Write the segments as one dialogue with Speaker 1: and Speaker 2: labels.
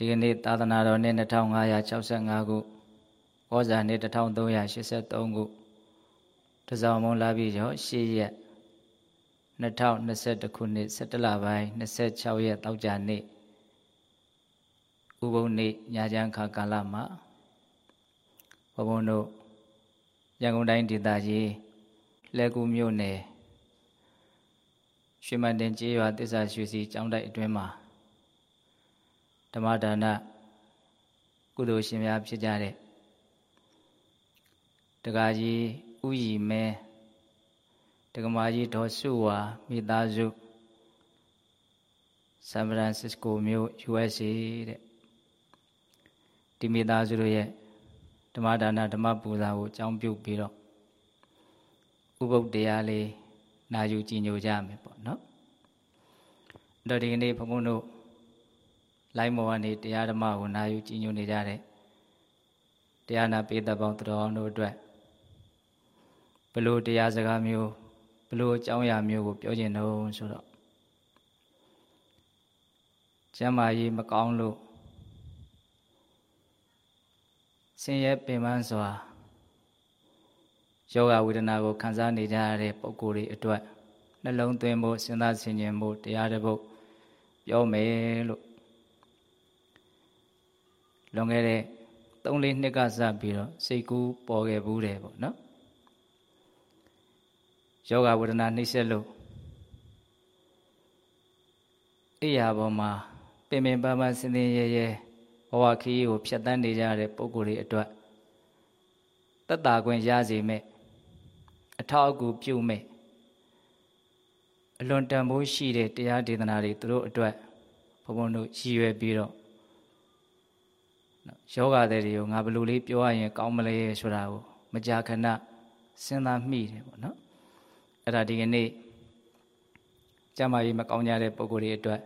Speaker 1: ဒီကနေ့သာသနာတော်နှစ်2565ခုဩဇာနှစ်1383ခုတစောင်းမုံလာပြီကျော်8ရက်2021ခုနှစ်17လပိုင်း26ရက်တောက်ကြနေ့ဥပုံနေ့ညချမ်းခါကာလမှာဘုံဘုံတို့ရန်ကုန်တိုင်းဒေသကြီးလဲကူမြို့နယ်ရွှေမန်တင်ကျေးရွာတစ္ဆာရွှေစီကျောင်းတိုက်အတွင်းမှာဓ မ္မဒါနကုသိုလ်ရှင်များဖြစ်ကြတဲ့တက္ကကြီးဥယီမဲတက္ကမကြီးဒေါ်စုဝါမိသားစုဆန်ဖရန်စစ္စကိုမြို့ USA တဲ့ဒီမိသားစုတို့ရဲ့ဓမ္မဒါနဓမ္မပူဇာကိုအကြောင်းပြုပြီးတော့ဥပုပ်တရားလေးနာယူကြည်ညိုကြမယ်ပေါ့နော်အဲ့တော့ဒီကနေ့ဘုန်းဘုန်းတို့ လိုင်းမော်ကနေတရားဓမ္မကိုနာယူကြည်ညိုနေကြတဲ့တရားနာပေးတဲ့ပေါင်းတော်အောင်တို့အတွက်ဘလို့တရားစကားမျိုးဘလို့အကြောင်းအရာမျိုးကိုပြောကျင်တော့ဆိုတော့ကျမ်းမာရေးမကောင်းလို့ဆင်းရဲပင်ပန်းစွာယောဂဝေဒနာကိုခံစားနေကြရတဲ့ပုဂ္ဂိုလ်တွေအတွက်နှလုံးသွင်းဖို့စဉ်းစားဆင်ခြင်ဖို့တရားတစ်ပုဒ်ပြောမယ်လို့ လွန်ခဲ့တဲ့3-4နှစ်ကစပြီးတော့စိတ်ကူးပေါ်ခဲ့ဘူးတယ်ပေါ့နော်ယောဂဝေဒနာနှိမ့်ဆက်လို့အိယာပေါ်မှာပင်ပင်ပန်းပန်းစင်စင်ရဲရဲဘဝခီးကိုဖြတ်တန်းနေကြတဲ့ပုံကိုယ်တွေအတွက်တတ်တာခွင့်ရစေမဲ့အထောက်အကူပြုမဲ့အလွန်တန်ဖိုးရှိတဲ့တရားဒေသနာတွေသူတို့အတွက်ဘုံဘုံတို့ရည်ရွယ်ပြီးတော့ ယောဂတဲ့တွေကိုငါဘယ်လိုလေးပြောရရင်ကောင်းမလဲဆိုတာကိုမကြာခဏစဉ်းစားမိတယ်ပေါ့နော်အဲ့ဒါဒီကနေ့ကျမကြီးမကောင်းကြတဲ့ပုံကိုယ်တွေအတွက်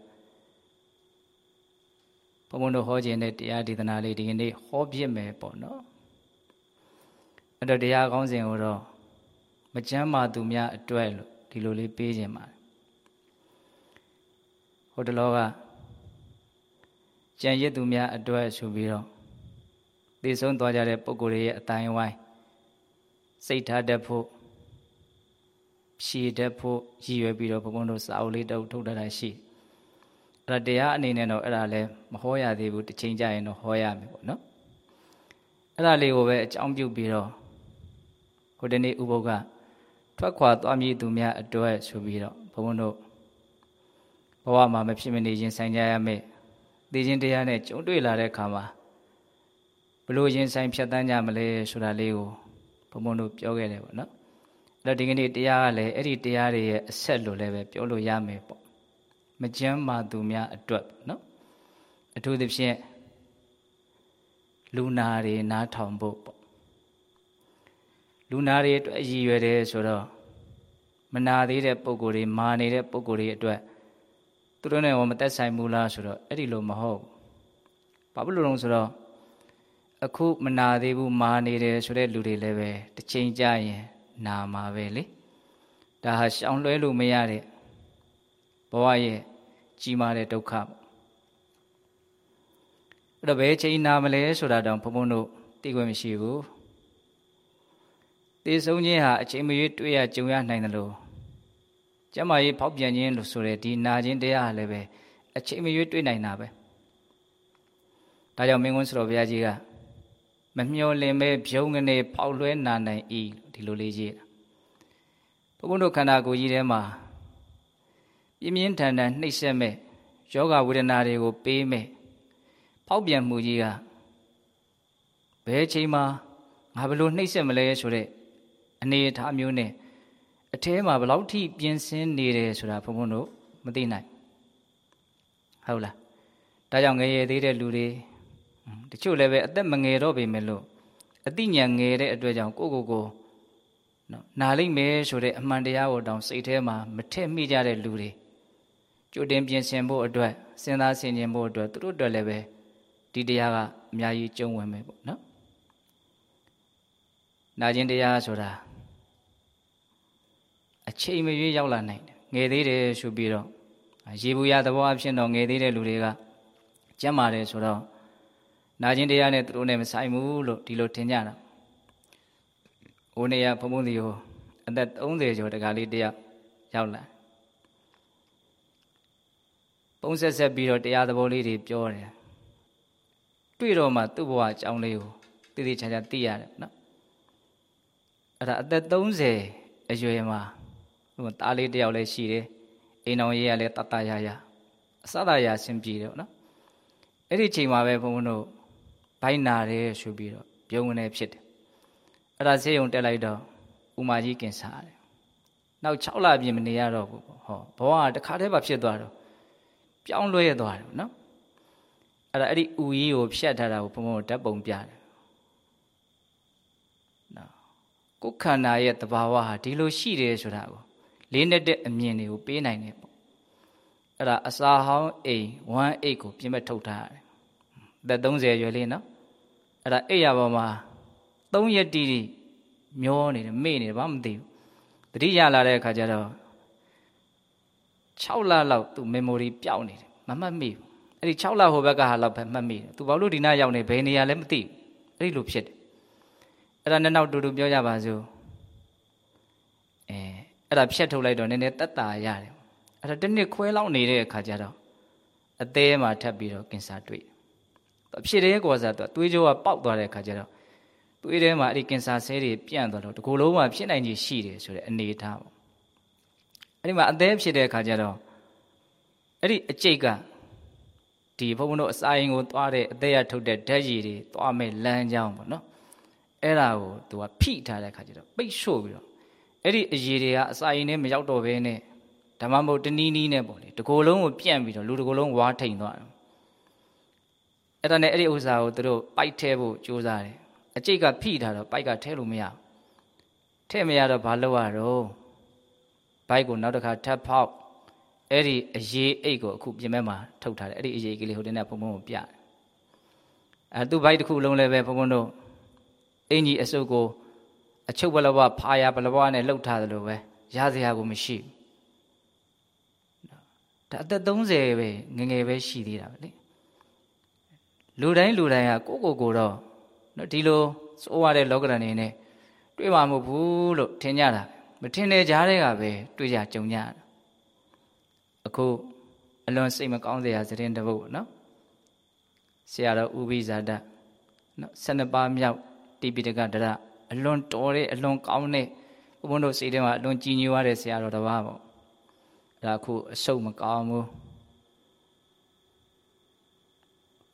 Speaker 1: ဘုံဘုံတို့ဟောခြင်းတဲ့တရားဒေသနာလေးဒီကနေ့ဟောပြမယ်ပေါ့နော်အဲ့တော့တရားကောင်းစဉ်ကိုတော့မကြမ်းမာသူများအတွက်လို့ဒီလိုလေးပေးခြင်းပါတယ်ဟိုတလောကကြံရစ်သူများအတွက်ဆိုပြီးတော့ သိဆုံးသွားကြတဲ့ပုဂ္ဂိုလ်တွေရဲ့အတိုင်းဝိုင်းစိတ်ထားတတ်ဖို့ဖြည့်တတ်ဖို့ရည်ရွယ်ပြီးတော့ဘုန်းဘုန်းတို့စာအုပ်လေးတုပ်ထုတ်တာရှိအဲ့ဒါတရားအနေနဲ့တော့အဲ့ဒါလည်းမဟောရသေးဘူးတစ်ချိန်ကြာရင်တော့ဟောရမယ်ပေါ့နော်အဲ့ဒါလေးကိုပဲအကြောင်းပြုပြီးတော့ဟိုတနေ့ဥပုပ်ကထွက်ခွာသွားမည်သူများအတွက်ဆိုပြီးတော့ဘုန်းဘုန်းတို့ဘဝမှာမဖြစ်မနေရင်ဆိုင်ကြရမယ်သိချင်းတရားနဲ့ကြုံတွေ့လာတဲ့အခါမှာဘ လို့ရင်ဆိုင်ဖြတ်တန်းကြမလဲဆိုတာလေးကိုဘုံဘုံတို့ပြောခဲ့တယ်ပေါ့နော်အဲ့တော့ဒီကနေ့တရားကလည်းအဲ့ဒီတရားတွေရဲ့အဆက်လို့လည်းပဲပြောလို့ရမယ်ပေါ့မကြမ်းမာသူများအတွက်နော်အထူးသဖြင့်လူနာတွေနားထောင်ဖို့ပေါ့လူနာတွေအတွက်အရည်ရွယ်တယ်ဆိုတော့မနာသေးတဲ့ပုံကိုယ်တွေမာနေတဲ့ပုံကိုယ်တွေအတွက်သူတို့နဲ့ရောမသက်ဆိုင်ဘူးလားဆိုတော့အဲ့ဒီလိုမဟုတ်ဘာဖြစ်လို့လဲဆိုတော့ အခုမနာသေးဘူးမာနေတယ်ဆိုတဲ့လူတွေလည်းပဲတစ်ချိန်ကြာရင်နာမှာပဲလေဒါဟာရှောင်လွှဲလို့မရတဲ့ဘဝရဲ့ကြီးမားတဲ့ဒုက္ခပေါ့အဲ့တော့ဘယ်ချိန်နာမလဲဆိုတာတောင်ဘုံဘုံတို့သိခွင့်မရှိဘူးသေဆုံးခြင်းဟာအချိန်မရွေးတွေ့ရကြုံရနိုင်တယ်လို့ကျမကြီးဖောက်ပြန်ခြင်းလို့ဆိုတဲ့ဒီနာခြင်းတရားဟာလည်းပဲအချိန်မရွေးတွေ့နိုင်တာပဲဒါကြောင့်မင်းကွန်းစတော်ဘုရားကြီးက မမျောလင်ပဲဖြုံငနေပေါက်လွဲနာနိုင်ဤဒီလိုလေးရေးတာဘုန်းဘုန်းတို့ခန္ဓာကိုယ်ကြီးထဲမှာပြင်းပြင်းထန်ထန်နှိပ်စက်မဲ့ယောဂဝေဒနာတွေကိုပေးမဲ့ဖောက်ပြန်မှုကြီးကဘယ်ချိန်မှာငါဘလို့နှိပ်စက်မလဲဆိုတဲ့အနေအထားမျိုးနဲ့အထဲမှာဘလောက်ထိပြင်ဆင်နေတယ်ဆိုတာဘုံဘုံတို့မသိနိုင်ဟုတ်လားဒါကြောင့်ငရေသေးတဲ့လူတွေ တချို့လည်းပဲအသက်မငယ်တော့ပေမဲ့လို့အသိဉာဏ်ငယ်တဲ့အတွက်ကြောင့်ကိုကိုကိုနော်နာလိမ့်မယ်ဆိုတဲ့အမှန်တရားကိုတောင်စိတ်ထဲမှာမထည့်မိကြတဲ့လူတွေကြိုတင်ပြင်ဆင်ဖို့အတွက်စဉ်းစားဆင်ခြင်ဖို့အတွက်သူတို့အတွက်လည်းပဲဒီတရားကအများကြီးကျုံဝင်မယ်ပေါ့နော်နာကျင်တရားဆိုတာအချိန်မရွေးရောက်လာနိုင်တယ်ငယ်သေးတယ်ဆိုပြီးတော့ရေဘူးရသဘောအဖြစ်တော့ငယ်သေးတဲ့လူတွေကကျမ်းပါတယ်ဆိုတော့ နာကျင်တရားနဲ့သူတို့နဲ့မဆိုင်ဘူးလို့ဒီလိုထင်ကြတာ။အိုးနေရဘုံဘုံစီကိုအသက်30ကျော်တကားလေးတယောက်ရောက်လာပုံဆက်ဆက်ပြီးတော့တရားသဘောလေးတွေပြောတယ်တွေ့တော့မှသူ့ဘဝအကြောင်းလေးကိုတည်တည်ချာချာသိရတယ်နော်အဲ့ဒါအသက်30အရွယ်မှာဟိုတားလေးတယောက်လည်းရှိတယ်အိမ်တော်ရေးရလည်းတတရရအစသာရဆင်ပြေတယ်နော်အဲ့ဒီချိန်မှာပဲဘုန်းဘုန်းတို့ ဘိုင်းနာတယ်ဆိုပြီးတော့ပြုံးနေဖြစ်တယ်အဲ့ဒါဆေးရုံတက်လိုက်တော့ဥမာကြီးကင်စားတယ်နောက်6လပြင်မနေရတော့ဘူးဟောဘဝကတခါတည်းပါဖြစ်သွားတော့ပြောင်းလဲသွားတယ်နော်အဲ့ဒါအဲ့ဒီဥကြီးကိုဖြတ်ထားတာကိုဘုံဘုံဓာတ်ပုံပြတယ်နော်ကိုယ်ခန္ဓာရဲ့တဘာဝဟာဒီလိုရှိတယ်ဆိုတာကိုလေးနဲ့တဲ့အမြင်တွေကိုပေးနိုင်တယ်ပေါ့အဲ့ဒါအစာဟောင်းအိမ်1 8ကိုပြင်မဲ့ထုတ်ထားရတယ်သက်30ရွယ်လေးနော် အဲ့ဒါအိပ်ရပေါ်မှာ3ရက်တီးတီးမျောနေတယ်မေ့နေတယ်ဘာမှမသိဘူးတတိယလာတဲ့အခါကျတော့6လလောက်သူ memory ပျောက်နေတယ်မမှတ်မိဘူးအဲ့ဒီ6လဟိုဘက်ကဟာလောက်ပဲမှတ်မိတယ်သူဘာလို့ဒီနားရောက်နေဘယ်နေရာလဲမသိဘူးအဲ့ဒီလိုဖြစ်တယ်အဲ့ဒါနဲ့နောက်တူတူပြောကြပါစို့အဲအဲ့ဒါဖြတ်ထုတ်လိုက်တော့နည်းနည်းတက်တာရတယ်အဲ့ဒါတစ်နှစ်ခွဲလောက်နေတဲ့အခါကျတော့အသေးမှာထပ်ပြီးတော့ကင်ဆာတွေ့ ဖြစ်တယ်ကောစားသူသွေးကြောကပေါက်သွားတဲ့အခါကျတော့သွေးထဲမှာအဲ့ဒီကင်ဆာဆဲတွေပြန့်သွားတော့ဒီကိုယ်လုံးမှာဖြစ်နိုင်ကြီးရှိတယ်ဆိုတဲ့အနေအထားပေါ့အဲ့ဒီမှာအသေးဖြစ်တဲ့အခါကျတော့အဲ့ဒီအကျိတ်ကဒီဘုန်းဘုန်းတို့အစာရင်ကိုသွားတဲ့အသေးရထုတ်တဲ့ဓာတ်ရည်တွေသွားမဲ့လမ်းကြောင်းပေါ့နော်အဲ့ဒါကိုသူကဖိထားတဲ့အခါကျတော့ပိတ်ဆို့ပြီးတော့အဲ့ဒီအရည်တွေကအစာရင်နဲ့မရောက်တော့ဘဲနဲ့ဓမ္မမဟုတ်တနည်းနည်းနဲ့ပေါ့လေဒီကိုယ်လုံးကိုပြန့်ပြီးတော့လူဒီကိုယ်လုံးဝါထိန်သွားတယ် အဲ့ဒါနဲ့အဲ့ဒီဥစ္စာကိုသူတို့ပိုက်ထဲဖို့ကြိုးစားတယ်အကျိတ်ကဖိထားတော့ပိုက်ကထဲလို့မရထဲမရတော့ဘာလုပ်ရတော့ဘိုက်ကိုနောက်တစ်ခါထပ်ဖောက်အဲ့ဒီအရေးအိတ်ကိုအခုပြင်မဲ့မှာထုတ်ထားတယ်အဲ့ဒီအရေးကလေးဟိုတင်းနဲ့ဘုံဘုံကိုပြတယ်အဲသူ့ဘိုက်တစ်ခုလုံးလည်းပဲဘုံဘုံတို့အင်ကြီးအစုပ်ကိုအချုပ်ဘလဘဖာရဘလဘနဲ့လှုပ်ထားတယ်လို့ပဲရစရာကိုမရှိဒါအသက်30ပဲငငယ်ပဲရှိသေးတာပဲလေ လူတိုင်းလူတိုင်းကကိုကိုကိုတော့နော်ဒီလိုစိုးရတဲ့လောကဓာတ်နေနဲ့တွေ့မှာမဟုတ်ဘူးလို့ထင်ကြတာမထင်တဲ့ကြားတဲ့ကပဲတွေ့ကြကြုံကြတာအခုအလွန်စိတ်မကောင်းစရာသတင်းတစ်ပုဒ်နော်ဆရာတော်ဥပိဇာတနော်12ပါးမြောက်တိပိတကဒရအလွန်တော်တဲ့အလွန်ကောင်းတဲ့ဘုန်းတို့စိတ်ထဲမှာအလွန်ကြည်ညိုရတဲ့ဆရာတော်တစ်ပါးပေါ့အဲ့ဒါအခုအဆုတ်မကောင်းဘူး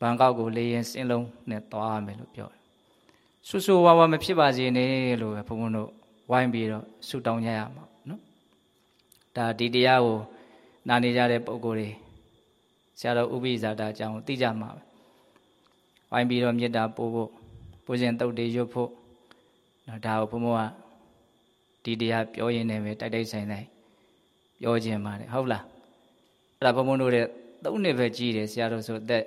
Speaker 1: ဘန်ကောက်ကိုလေရင်စင်းလုံးနဲ့သွားရမယ်လို့ပြောတယ်ဆူဆူဝါဝါမဖြစ်ပါစေနဲ့လို့ပဲဘုန်းဘုန်းတို့ဝိုင်းပြီးတော့ဆုတောင်းကြရမှာနော်ဒါဒီတရားကိုနာနေကြတဲ့ပုံကိုယ်တွေဆရာတော်ဥပိဇာတာအကြောင်းသိကြမှာပဲဝိုင်းပြီးတော့မေတ္တာပို့ဖို့ပို့စဉ်တုတ်တွေရွတ်ဖို့နော်ဒါကိုဘုံဘုံကဒီတရားပြောရင်းနဲ့ပဲတိုက်တိုက်ဆိုင်ဆိုင်ပြောခြင်းပါတယ်ဟုတ်လားအဲ့ဒါဘုံဘုံတို့တဲ့သုံးနှစ်ပဲကြီးတယ်ဆရာတော်ဆိုသက်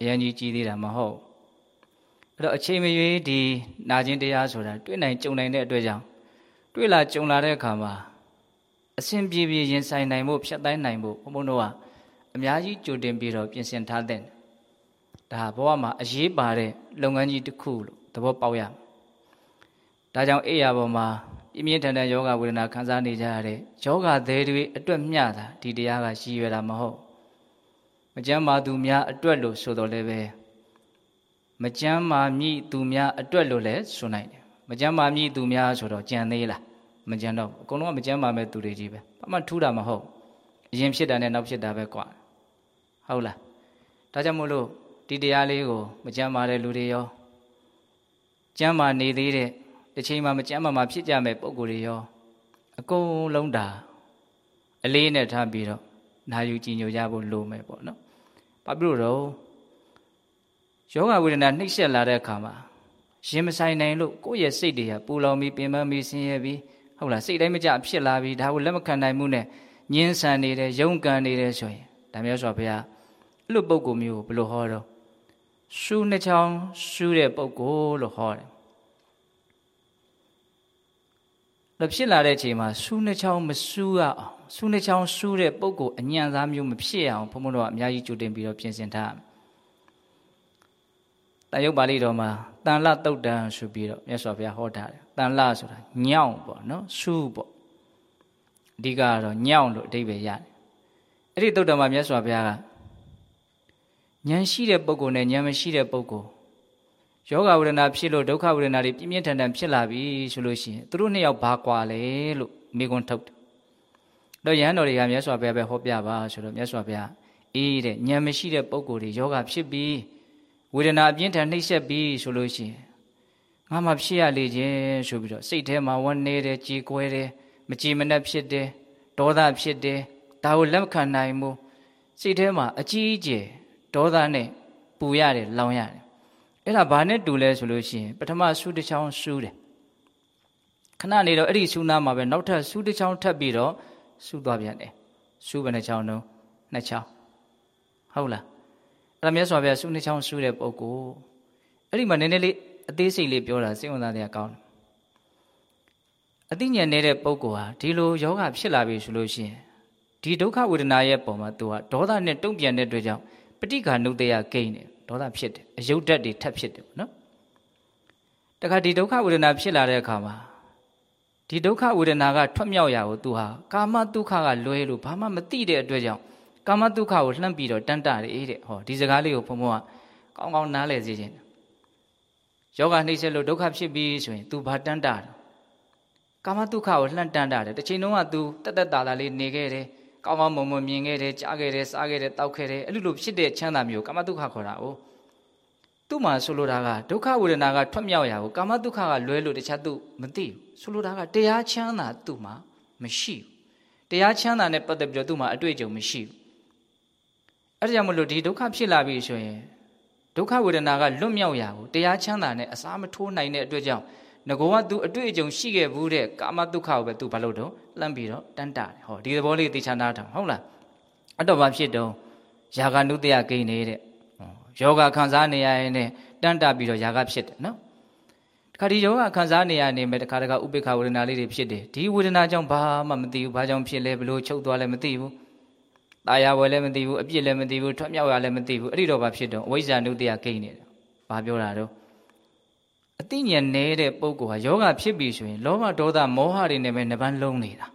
Speaker 1: အရင်ကြီးကြီးသေးတာမဟုတ်အဲ့တော့အချိန်မရွေးဒီနာခြင်းတရားဆိုတာတွေ့နိုင်ကြုံနိုင်တဲ့အတွက်ကြောင့်တွေ့လာကြုံလာတဲ့အခါမှာအစဉ်ပြေပြေရင်ဆိုင်နိုင်ဖို့ဖြတ်တိုင်းနိုင်ဖို့ဘုံဘုံတို့ကအများကြီးကြိုတင်ပြီးတော့ပြင်ဆင်ထားတဲ့ဒါဘဝမှာအရေးပါတဲ့လုပ်ငန်းကြီးတစ်ခုလို့သဘောပေါက်ရဒါကြောင့်အိယာပေါ်မှာပြင်းပြင်းထန်ထန်ယောဂဝေဒနာခံစားနေကြရတဲ့ယောဂသည်တွေအတွက်မျှတာဒီတရားကရည်ရွယ်တာမဟုတ် မကြမ်းမာသူများအတွက်လို့ဆိုတော့လည်းပဲမကြမ်းမာမြည်သူများအတွက်လို့လည်းဆိုနိုင်တယ်မကြမ်းမာမြည်သူများဆိုတော့ကြံသေးလားမကြမ်းတော့အကုန်လုံးကမကြမ်းမာမဲ့သူတွေကြီးပဲဘာမှထူးတာမဟုတ်အရင်ဖြစ်တာနဲ့နောက်ဖြစ်တာပဲကွာဟုတ်လားဒါကြောင့်မို့လို့ဒီတရားလေးကိုမကြမ်းမာတဲ့လူတွေရောကြမ်းမာနေသေးတဲ့တစ်ချိန်မှမကြမ်းမာမှဖြစ်ကြမဲ့ပုံကိုယ်တွေရောအကုန်လုံးဒါအလေးနဲ့ထားပြီးတော့ နာယူကြည်ညိုကြဖို့လိုမယ်ပေါ့နော်ဘာဖြစ်လို့တော့ယောဂဝေဒနာနှိပ်စက်လာတဲ့အခါမှာရင်မဆိုင်နိုင်လို့ကိုယ့်ရဲ့စိတ်တွေကပူလောင်ပြီးပင်ပန်းပြီးဆင်းရဲပြီးဟုတ်လားစိတ်တိုင်းမကြဖြစ်လာပြီးဒါကိုလက်မခံနိုင်မှုနဲ့ညှင်းဆန်နေတယ်ယုံကန်နေတယ်ဆိုရင်ဒါမျိုးဆိုဘုရားအဲ့လိုပုံကိုမျိုးဘယ်လိုဟောတော့ရှူးနှချောင်းရှူးတဲ့ပုံကိုလို့ဟောတယ် လို့ဖြစ်လာတဲ့အချိန်မှာရှူးနှချောင်းမရှူးရအောင်ရှူးနှချောင်းရှူးတဲ့ပုံကိုအညံ့စားမျိုးမဖြစ်အောင်ဘုံဘုံတို့ကအများကြီးကြိုတင်ပြီးတော့ပြင်ဆင်ထားတန်ရုပ်ပါဠိတော်မှာတန်လတုတ်တန်ဆိုပြီးတော့မြတ်စွာဘုရားဟောထားတယ်တန်လဆိုတာညောင်းပေါ့နော်စူးပေါ့အဓိကကတော့ညောင်းလို့အဓိပ္ပာယ်ရတယ်အဲ့ဒီတုတ်တန်မှာမြတ်စွာဘုရားကဉာဏ်ရှိတဲ့ပုဂ္ဂိုလ်နဲ့ဉာဏ်မရှိတဲ့ပုဂ္ဂိုလ် ယောဂဝေဒနာဖြစ်လို့ဒုက္ခဝေဒနာတွေပြင်းပြင်းထန်ထန်ဖြစ်လာပြီဆိုလို့ရှိရင်သူတို့နှစ်ယောက်ဘာကွာလဲလို့မိကွန်းထုတ်တယ်တော့ရဟန်းတော်တွေကမြတ်စွာဘုရားပဲဟောပြပါဆိုတော့မြတ်စွာဘုရားအေးတဲ့ဉာဏ်မရှိတဲ့ပုဂ္ဂိုလ်တွေယောဂဖြစ်ပြီးဝေဒနာအပြင်းထန်နှိပ်စက်ပြီးဆိုလို့ရှိရင်ငါမှဖြစ်ရလေခြင်းဆိုပြီးတော့စိတ်ထဲမှာဝန်းနေတယ်ကြေကွဲတယ်မကြည်မနှက်ဖြစ်တယ်ဒေါသဖြစ်တယ်ဒါကိုလက်ခံနိုင်မှုစိတ်ထဲမှာအကြီးအကျယ်ဒေါသနဲ့ပူရတယ်လောင်ရတယ် အဲ့ဒါဘာနဲ့တူလဲဆိုလို့ရှိရင်ပထမဆူတစ်ချောင်းဆူတယ်ခဏနေတော့အဲ့ဒီဆူနာမှာပဲနောက်ထပ်ဆူတစ်ချောင်းထပ်ပြီးတော့ဆူသွားပြန်တယ်ဆူဘယ်နှချောင်းတော့နှစ်ချောင်းဟုတ်လားအဲ့ဒါမြတ်စွာဘုရားဆူနှစ်ချောင်းဆူတဲ့ပုဂ္ဂိုလ်အဲ့ဒီမှာနည်းနည်းလေးအသေးစိတ်လေးပြောတာစိတ်ဝင်စားတဲ့အကောင်းတယ်အသိဉာဏ်နေတဲ့ပုဂ္ဂိုလ်ဟာဒီလိုယောဂဖြစ်လာပြီဆိုလို့ရှိရင်ဒီဒုက္ခဝေဒနာရဲ့ပုံမှာသူကဒေါသနဲ့တုံ့ပြန်တဲ့အတွက်ကြောင့်ပဋိက္ခဏုတ္တယကိန်းတယ် ဒေါသဖြစ်တယ်အယုတ်ဓာတ်တွေထပ်ဖြစ်တယ်နော်တခါဒီဒုက္ခဝေဒနာဖြစ်လာတဲ့အခါမှာဒီဒုက္ခဝေဒနာကထွက်မြောက်ရာကိုသူဟာကာမဒုက္ခကလွဲလို့ဘာမှမသိတဲ့အတွက်ကြောင့်ကာမဒုက္ခကိုလှမ်းပြီးတော့တန်တတယ်တဲ့ဟောဒီစကားလေးကိုဘုံဘုံကကောင်းကောင်းနားလည်စေခြင်းယောဂနှိမ့်ဆက်လို့ဒုက္ခဖြစ်ပြီးဆိုရင် तू ဘာတန်တာတယ်ကာမဒုက္ခကိုလှမ်းတန်တာတယ်တစ်ချိန်လုံးက तू တက်တက်တာတာလေးနေခဲ့တယ် ကောင်းကောင်းမွန်မွန်မြင်ခဲ့တယ်ကြားခဲ့တယ်စားခဲ့တယ်တောက်ခဲ့တယ်အဲ့လိုလိုဖြစ်တဲ့ချမ်းသာမျိုးကာမဒုက္ခခေါ်တာ哦သူ့မှာဆိုလိုတာကဒုက္ခဝေဒနာကထွက်မြောက်ရာကိုကာမဒုက္ခကလွဲလို့တခြားသူမသိဘူးဆိုလိုတာကတရားချမ်းသာသူ့မှာမရှိဘူးတရားချမ်းသာနဲ့ပတ်သက်ပြီးတော့သူ့မှာအတွေ့အကြုံမရှိဘူးအဲ့ဒါကြောင့်မလို့ဒီဒုက္ခဖြစ်လာပြီဆိုရင်ဒုက္ခဝေဒနာကလွတ်မြောက်ရာကိုတရားချမ်းသာနဲ့အစားမထိုးနိုင်တဲ့အတွက်ကြောင့် ငကောက तू အတွေ့အကြုံရှိခဲ့ဘူးတဲ့ကာမဒုက္ခကိုပဲ तू ဘာလို့တော့လှမ်းပြီးတော့တန်းတာတယ်ဟောဒီသဘောလေးသိချာနားထောင်ဟုတ်လားအတော့ဘာဖြစ်တော့ယာဂနုတ္တယဂိနေတဲ့ယောဂခံစားနေရရင်နဲ့တန်းတာပြီးတော့ယာဂဖြစ်တယ်နော်တခါဒီယောဂခံစားနေရနေမဲ့တခါတခါဥပိ္ပခဝေဒနာလေးတွေဖြစ်တယ်ဒီဝေဒနာကြောင့်ဘာမှမသိဘူးဘာကြောင့်ဖြစ်လဲဘလို့ချုပ်သွားလဲမသိဘူးตายဝယ်လည်းမသိဘူးအပြစ်လည်းမသိဘူးထွက်မြောက်ရလည်းမသိဘူးအဲ့ဒီတော့ဘာဖြစ်တော့အဝိဇ္ဇာနုတ္တယဂိနေတယ်ဘာပြောတာတော့ အသိဉာဏ်နေတဲ့ပုဂ္ဂိုလ်ဟာယောဂဖြစ်ပြီဆိုရင်လောဘဒေါသမောဟတွေနဲ့ပဲနှပန်းလုံးနေတာ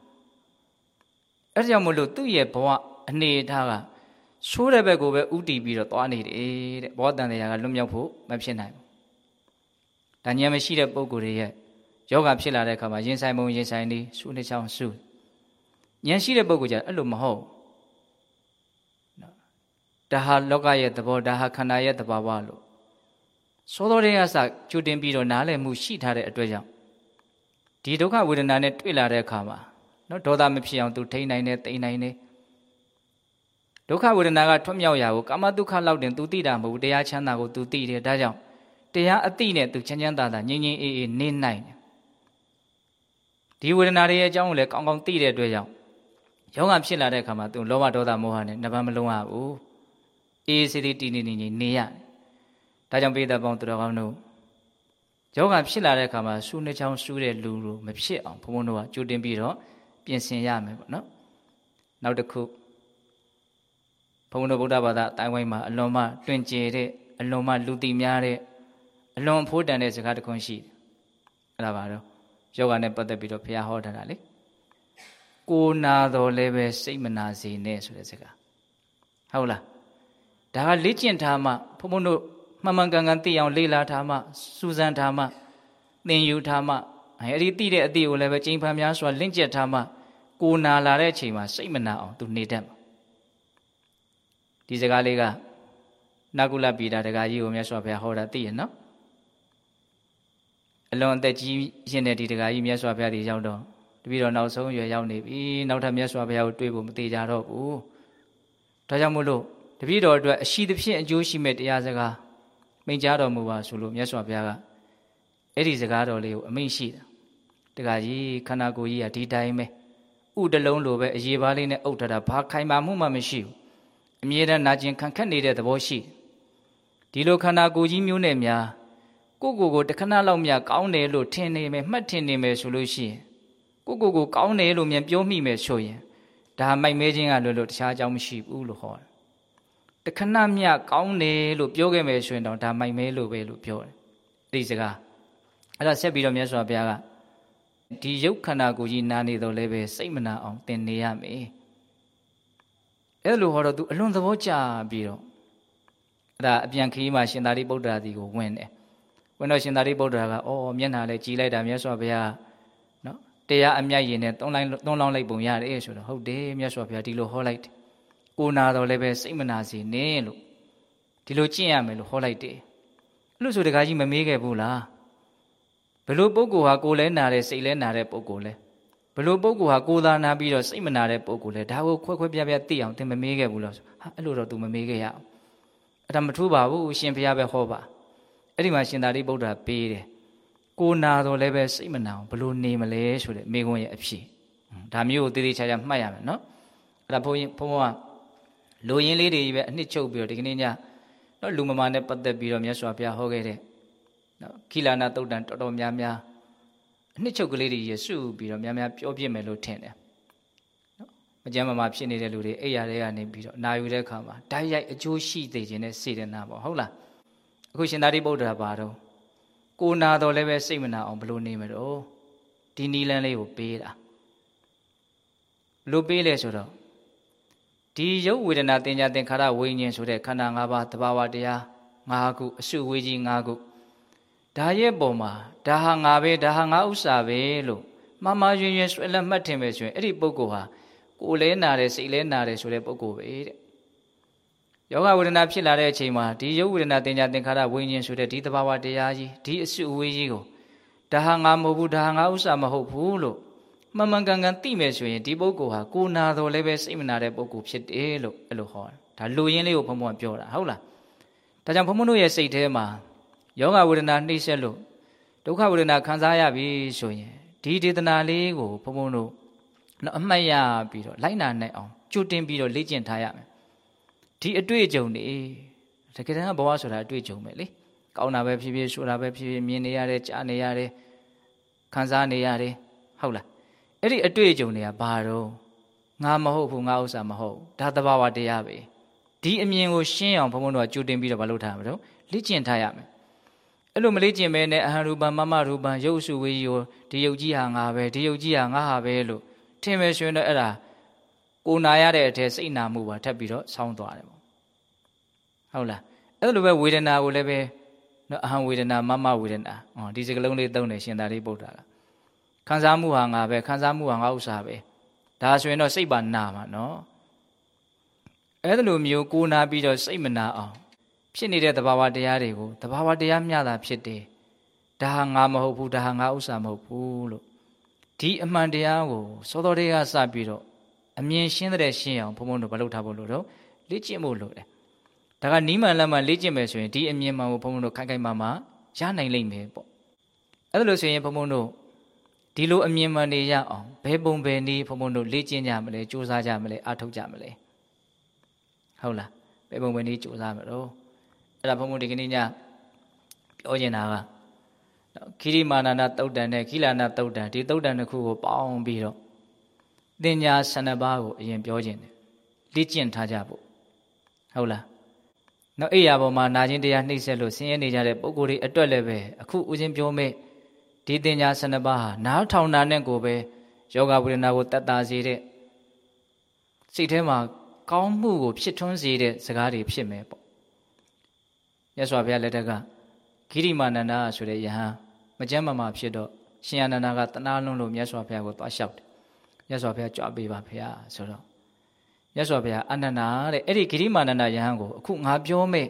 Speaker 1: အဲဒါကြောင့်မလို့သူ့ရဲ့ဘဝအနေထားကဆိုးတဲ့ဘက်ကိုပဲဥတီပြီးတော့သွားနေတယ်တဲ့ဘောတန်တရားကလွတ်မြောက်ဖို့မဖြစ်နိုင်ဘူးဒါဉာဏ်မရှိတဲ့ပုဂ္ဂိုလ်တွေရဲ့ယောဂဖြစ်လာတဲ့အခါမှာရင်ဆိုင်ပုံရင်ဆိုင်နေဆူနေချောင်းဆူဉာဏ်ရှိတဲ့ပုဂ္ဂိုလ်ကြအဲ့လိုမဟုတ်ဒါဟာလောကရဲ့သဘောဒါဟာခန္ဓာရဲ့သဘာဝလို့ စောစောတည်းကစကြိုတင်ပြီးတော့နားလည်မှုရှိထားတဲ့အတွက်ကြောင့်ဒီဒုက္ခဝေဒနာနဲ့တွေ့လာတဲ့အခါမှာနော်ဒေါသမဖြစ်အောင်သူထိန်းနိုင်တယ်တိမ်နိုင်တယ်ဒုက္ခဝေဒနာကထွတ်မြောက်ရာကိုကာမဒုက္ခလောက်တင်သူသိတာမဟုတ်ဘူးတရားချမ်းသာကိုသူသိတယ်ဒါကြောင့်တရားအသိနဲ့သူချမ်းချမ်းသာသာငြိမ်ငြိမ်အေးအေးနေနိုင်တယ်ဒီဝေဒနာတွေရဲ့အကြောင်းကိုလည်းကောင်းကောင်းသိတဲ့အတွက်ကြောင့်ယောဂဖြစ်လာတဲ့အခါမှာသူလောဘဒေါသမောဟနဲ့နှပန်းမလုံးရဘူးအေးအေးဆေးဆေးတည်နေနေနေရတယ် ဒါကြောင့်ပိဋကပေါင်းသူတော်ကောင်းတို့ယောဂဖြစ်လာတဲ့အခါမှာရှုနှစ်ချောင်းရှုတဲ့လူလိုမဖြစ်အောင်ဘုန်းဘုန်းတို့ကကြိုတင်ပြီးတော့ပြင်ဆင်ရမယ်ပေါ့နော်နောက်တစ်ခုဘုန်းဘုန်းတို့ဗုဒ္ဓဘာသာအတိုင်းဝိုင်းမှာအလွန်မှတွင်ကျယ်တဲ့အလွန်မှလူသိများတဲ့အလွန်ဖိုးတန်တဲ့စကားတစ်ခွန်းရှိတယ်အဲ့ဒါပါတော့ယောဂနဲ့ပတ်သက်ပြီးတော့ဘုရားဟောထားတာလေကိုနာတော်လည်းပဲစိတ်မနာစေနဲ့ဆိုတဲ့စကားဟုတ်လားဒါကလေ့ကျင့်ထားမှဘုန်းဘုန်းတို့ မှန်မှန်ကန်ကန်သိအောင်လေ့လာထားမှစူးစမ်းထားမှသင်ယူထားမှအဲဒီသိတဲ့အသည့်ကိုလည်းပဲကျင်းဖန်များစွာလင့်ကျက်ထားမှကိုနာလာတဲ့အချိန်မှာစိတ်မနာအောင်သူနေတတ်မှာဒီစကားလေးကနာကုလပိတာတကာကြီးကိုမြတ်စွာဘုရားဟောတာသိရနော်အလွန်အသက်ကြီးရင်တဲ့ဒီတကာကြီးမြတ်စွာဘုရားဒီရောက်တော့တပည့်တော်နောက်ဆုံးရွယ်ရောက်နေပြီနောက်ထပ်မြတ်စွာဘုရားကိုတွေ့ဖို့မသေးကြတော့ဘူးဒါကြောင့်မို့လို့တပည့်တော်အတွက်အရှိသဖြင့်အကျိုးရှိမဲ့တရားစကား မိန့်ကြားတော်မူပါဆိုလို့မြတ်စွာဘုရားကအဲ့ဒီစကားတော်လေးကိုအမိန့်ရှိတာတခါကြီးခန္ဓာကိုယ်ကြီးကဒီတိုင်းပဲဥတလုံးလိုပဲအရေးပါးလေးနဲ့အုပ်ထတာဘာခိုင်မာမှုမှမရှိဘူးအမြဲတမ်းနာကျင်ခံခက်နေတဲ့သဘောရှိဒီလိုခန္ဓာကိုယ်ကြီးမျိုးနဲ့များကိုကိုကိုတခဏလောက်များကောင်းတယ်လို့ထင်နေမယ်မှတ်ထင်နေမယ်ဆိုလို့ရှိရင်ကိုကိုကိုကောင်းတယ်လို့မြန်ပြောမိမယ်ဆိုရင်ဒါမိုက်မဲခြင်းကလွတ်လို့တခြားအကြောင်းမရှိဘူးလို့ဟောတယ် တခဏမြကောင်းတယ်လို့ပြောခဲ့မယ်ဆိုရင်တော့ဒါမိုက်မဲလို့ပဲလို့ပြောတယ်ဒီစကားအဲ့ဒါဆက်ပြီးတော့မြတ်စွာဘုရားကဒီရုပ်ခန္ဓာကိုယ်ကြီးနာနေတော့လည်းပဲစိတ်မနာအောင်သင်နေရမယ်အဲ့လိုဟောတော့ तू အလွန်သဘောကျပြီးတော့အဲ့ဒါအပြန်ခီးမှာရှင်သာရိပုတ္တရာဒီကိုဝင်တယ်ဝင်တော့ရှင်သာရိပုတ္တရာကအော်မျက်နှာလည်းကြည်လိုက်တာမြတ်စွာဘုရားနော်တရားအမြတ်ရင်နဲ့သုံးလိုက်သုံးလောင်းလိုက်ပုံရတယ်ဆိုတော့ဟုတ်တယ်မြတ်စွာဘုရားဒီလိုဟောလိုက်တယ် ကိုနာတော့လည်းပဲစိတ်မနာစေနဲ့လို့ဒီလိုကျင့်ရမယ်လို့ဟောလိုက်တယ်အဲ့လိုဆိုတကားကြီးမမေးခဲ့ဘူးလားဘလို့ပုဂ္ဂိုလ်ဟာကိုယ်လဲနာတယ်စိတ်လဲနာတဲ့ပုဂ္ဂိုလ်လဲဘလို့ပုဂ္ဂိုလ်ဟာကိုယ်သာနာပြီးတော့စိတ်မနာတဲ့ပုဂ္ဂိုလ်လဲဒါကိုခွဲခွဲပြားပြားသိအောင်သင်မမေးခဲ့ဘူးလားဟာအဲ့လိုတော့ तू မမေးခဲ့ရအောင်အဲ့ဒါမထူးပါဘူးရှင်ဘုရားပဲဟောပါအဲ့ဒီမှာရှင်သာရိပုတ္တရာပေးတယ်ကိုနာတော့လည်းပဲစိတ်မနာအောင်ဘလို့နေမလဲဆိုတဲ့မိဂုံးရဲ့အဖြစ်ဒါမျိုးကိုတည်တည်ချာချာမှတ်ရမယ်နော်အဲ့ဒါဘုန်းကြီးဘုန်းဘုန်းက လူရင်းလေးတွေပဲအနှစ်ချုပ်ပြီးတော့ဒီကနေ့ညနော်လူမမာနဲ့ပတ်သက်ပြီးတော့မြတ်စွာဘုရားဟောခဲ့တဲ့နော်ခိလာနာတုတ်တန်တော်တော်များများအနှစ်ချုပ်ကလေးတွေရစုပြီးတော့များများပြောပြမယ်လို့ထင်တယ်နော်မကြမ်းမမာဖြစ်နေတဲ့လူတွေအိယာတွေကနေပြီးတော့နာယူတဲ့အခါမှာဓာတ်ရိုက်အကျိုးရှိသေးခြင်းနဲ့စေတနာပေါ့ဟုတ်လားအခုရှင်သာရိပုတ္တရာပါတော့ကိုနာတော်လည်းပဲစိတ်မနာအောင်ဘလို့နေမလို့ဒီနီလန်းလေးကိုပေးတာလို့ပေးလဲဆိုတော့ ဒီရုပ်ဝေဒနာတင်ညာသင်္ခါရဝိညာဉ်ဆိုတဲ့ခန္ဓာ၅ပါးတဘာဝတရား၅ခုအစုဝေးကြီး၅ခုဒါရဲ့ပုံမှာဒါဟာငါပဲဒါဟာငါဥစ္စာပဲလို့မမရွင်ရွင်ဆွဲလက်မှတ်ထင်ပဲဆိုရင်အဲ့ဒီပုဂ္ဂိုလ်ဟာကိုယ်လဲနာတယ်စိတ်လဲနာတယ်ဆိုတဲ့ပုဂ္ဂိုလ်ပဲတဲ့ယောဂဝေဒနာဖြစ်လာတဲ့အချိန်မှာဒီရုပ်ဝေဒနာတင်ညာသင်္ခါရဝိညာဉ်ဆိုတဲ့ဒီတဘာဝတရားကြီးဒီအစုအဝေးကြီးကိုဒါဟာငါမဟုတ်ဘူးဒါဟာငါဥစ္စာမဟုတ်ဘူးလို့ မှန်မှန်ကန်ကန်သိမယ်ဆိုရင်ဒီပုဂ္ဂိုလ်ဟာကိုနာတော်လည်းပဲစိတ်မနာတဲ့ပုဂ္ဂိုလ်ဖြစ်တယ်လို့အဲ့လိုဟောတာဒါလူရင်းလေးကိုဘုံဘုံပြောတာဟုတ်လားဒါကြောင့်ဘုံဘုံတို့ရဲ့စိတ်ထဲမှာယောဂဝေဒနာနှိမ့်ဆက်လို့ဒုက္ခဝေဒနာခံစားရပြီဆိုရင်ဒီဒေသနာလေးကိုဘုံဘုံတို့နော်အမှတ်ရပြီးတော့လိုက်နာနိုင်အောင်ကြိုတင်ပြီးတော့လေ့ကျင့်ထားရမယ်ဒီအတွေ့အကြုံတွေတကယ်တမ်းဘဝဆိုတာအတွေ့အကြုံပဲလေကောင်းတာပဲဖြစ်ဖြစ်ဆိုတာပဲဖြစ်ဖြစ်မြင်နေရတယ်ကြားနေရတယ်ခံစားနေရတယ်ဟုတ်လား အဲ့ဒီအတွေ့အကြုံတွေကဘာတော့ငါမဟုတ်ဘူးငါဥစ္စာမဟုတ်ဒါသဘာဝတရားပဲဒီအမြင်ကိုရှင်းအောင်ဘုံဘုံတို့ကကြိုတင်ပြီးတော့မလုပ်ထားမှာတော့လေ့ကျင့်ထားရမယ်အဲ့လိုမလေ့ကျင့်မဲနဲ့အဟံရူပံမမရူပံရုပ်စုဝေးရောဒီယုတ်ကြီးဟာငါပဲဒီယုတ်ကြီးဟာငါဟာပဲလို့ထင်မယ်ဆိုရင်တော့အဲ့ဒါကိုနာရတဲ့အထက်စိတ်နာမှုပါထပ်ပြီးတော့ဆောင်းသွားတယ်ပေါ့ဟုတ်လားအဲ့လိုပဲဝေဒနာကိုလည်းပဲနော်အဟံဝေဒနာမမဝေဒနာဟောဒီစကလုံးလေးသုံးတယ်ရှင်သာရိပုတ္တရာက ခံစားမှုဟာငါပဲခံစားမှုဟာငါဥစ္စာပဲဒါဆိုရင်တော့စိတ်ပါနာမှာနော်အဲ့လိုမျိုးကိုနာပြီးတော့စိတ်မနာအောင်ဖြစ်နေတဲ့သဘာဝတရားတွေကိုသဘာဝတရားမျှတာဖြစ်တယ်ဒါဟာငါမဟုတ်ဘူးဒါဟာငါဥစ္စာမဟုတ်ဘူးလို့ဒီအမှန်တရားကိုစောတော်တွေကစပြီးတော့အမြင်ရှင်းတဲ့ရှင်းအောင်ဘုံဘုံတို့မလုပ်ထားဖို့လို့တော့လေ့ကျင့်ဖို့လိုတယ်ဒါကနီးမှန်လက်မှန်လေ့ကျင့်မယ်ဆိုရင်ဒီအမြင်မှန်ကိုဘုံဘုံတို့ခိုင်ခိုင်မာမာရနိုင်လိမ့်မယ်ပေါ့အဲ့ဒါလို့ဆိုရင်ဘုံဘုံတို့ ဒီလိုအမြင်မှန်နေရအောင်ဘယ်ပုံဘယ်နည်းဘုံဘုံတို့လေ့ကျင့်ကြမလဲစူးစမ်းကြမလဲအားထုတ်ကြမလဲဟုတ်လားဘယ်ပုံဘယ်နည်းစူးစမ်းမလို့အဲ့ဒါဘုံဘုံဒီကနေ့ညပြောချင်တာကခိရိမာနနာတုတ်တန်နဲ့ခိလာနာတုတ်တန်ဒီတုတ်တန်တစ်ခုကိုပေါင်းပြီးတော့တင်ညာ12ပါးကိုအရင်ပြောခြင်းတယ်လေ့ကျင့်ထားကြဖို့ဟုတ်လားနောက်အိယာပေါ်မှာနာခြင်းတရားနှိမ့်ဆက်လို့ဆင်းရဲနေကြတဲ့ပုံကိုယ်တွေအတွက်လည်းပဲအခုဦးချင်းပြောမဲ့ ဒီတင်ညာ12ပါးဟာနားထောင်တာနဲ့ကိုပဲယောဂဝေဒနာကိုတတ်တာစေတဲ့စိတ်ထဲမှာကောင်းမှုကိုဖြစ်ထွန်းစေတဲ့စကားတွေဖြစ်မယ်ပေါ့မြတ်စွာဘုရားလက်ထက်ကဂိရိမာနန္ဒဆိုတဲ့ယဟန်မကြမ်းမမာဖြစ်တော့ရှင်အနန္ဒာကတနာလုံးလို့မြတ်စွာဘုရားကိုသွားလျှောက်တယ်မြတ်စွာဘုရားကြွပေးပါဖေဟာဆိုတော့မြတ်စွာဘုရားအနန္ဒာတဲ့အဲ့ဒီဂိရိမာနန္ဒယဟန်ကိုအခုငါပြောမဲ့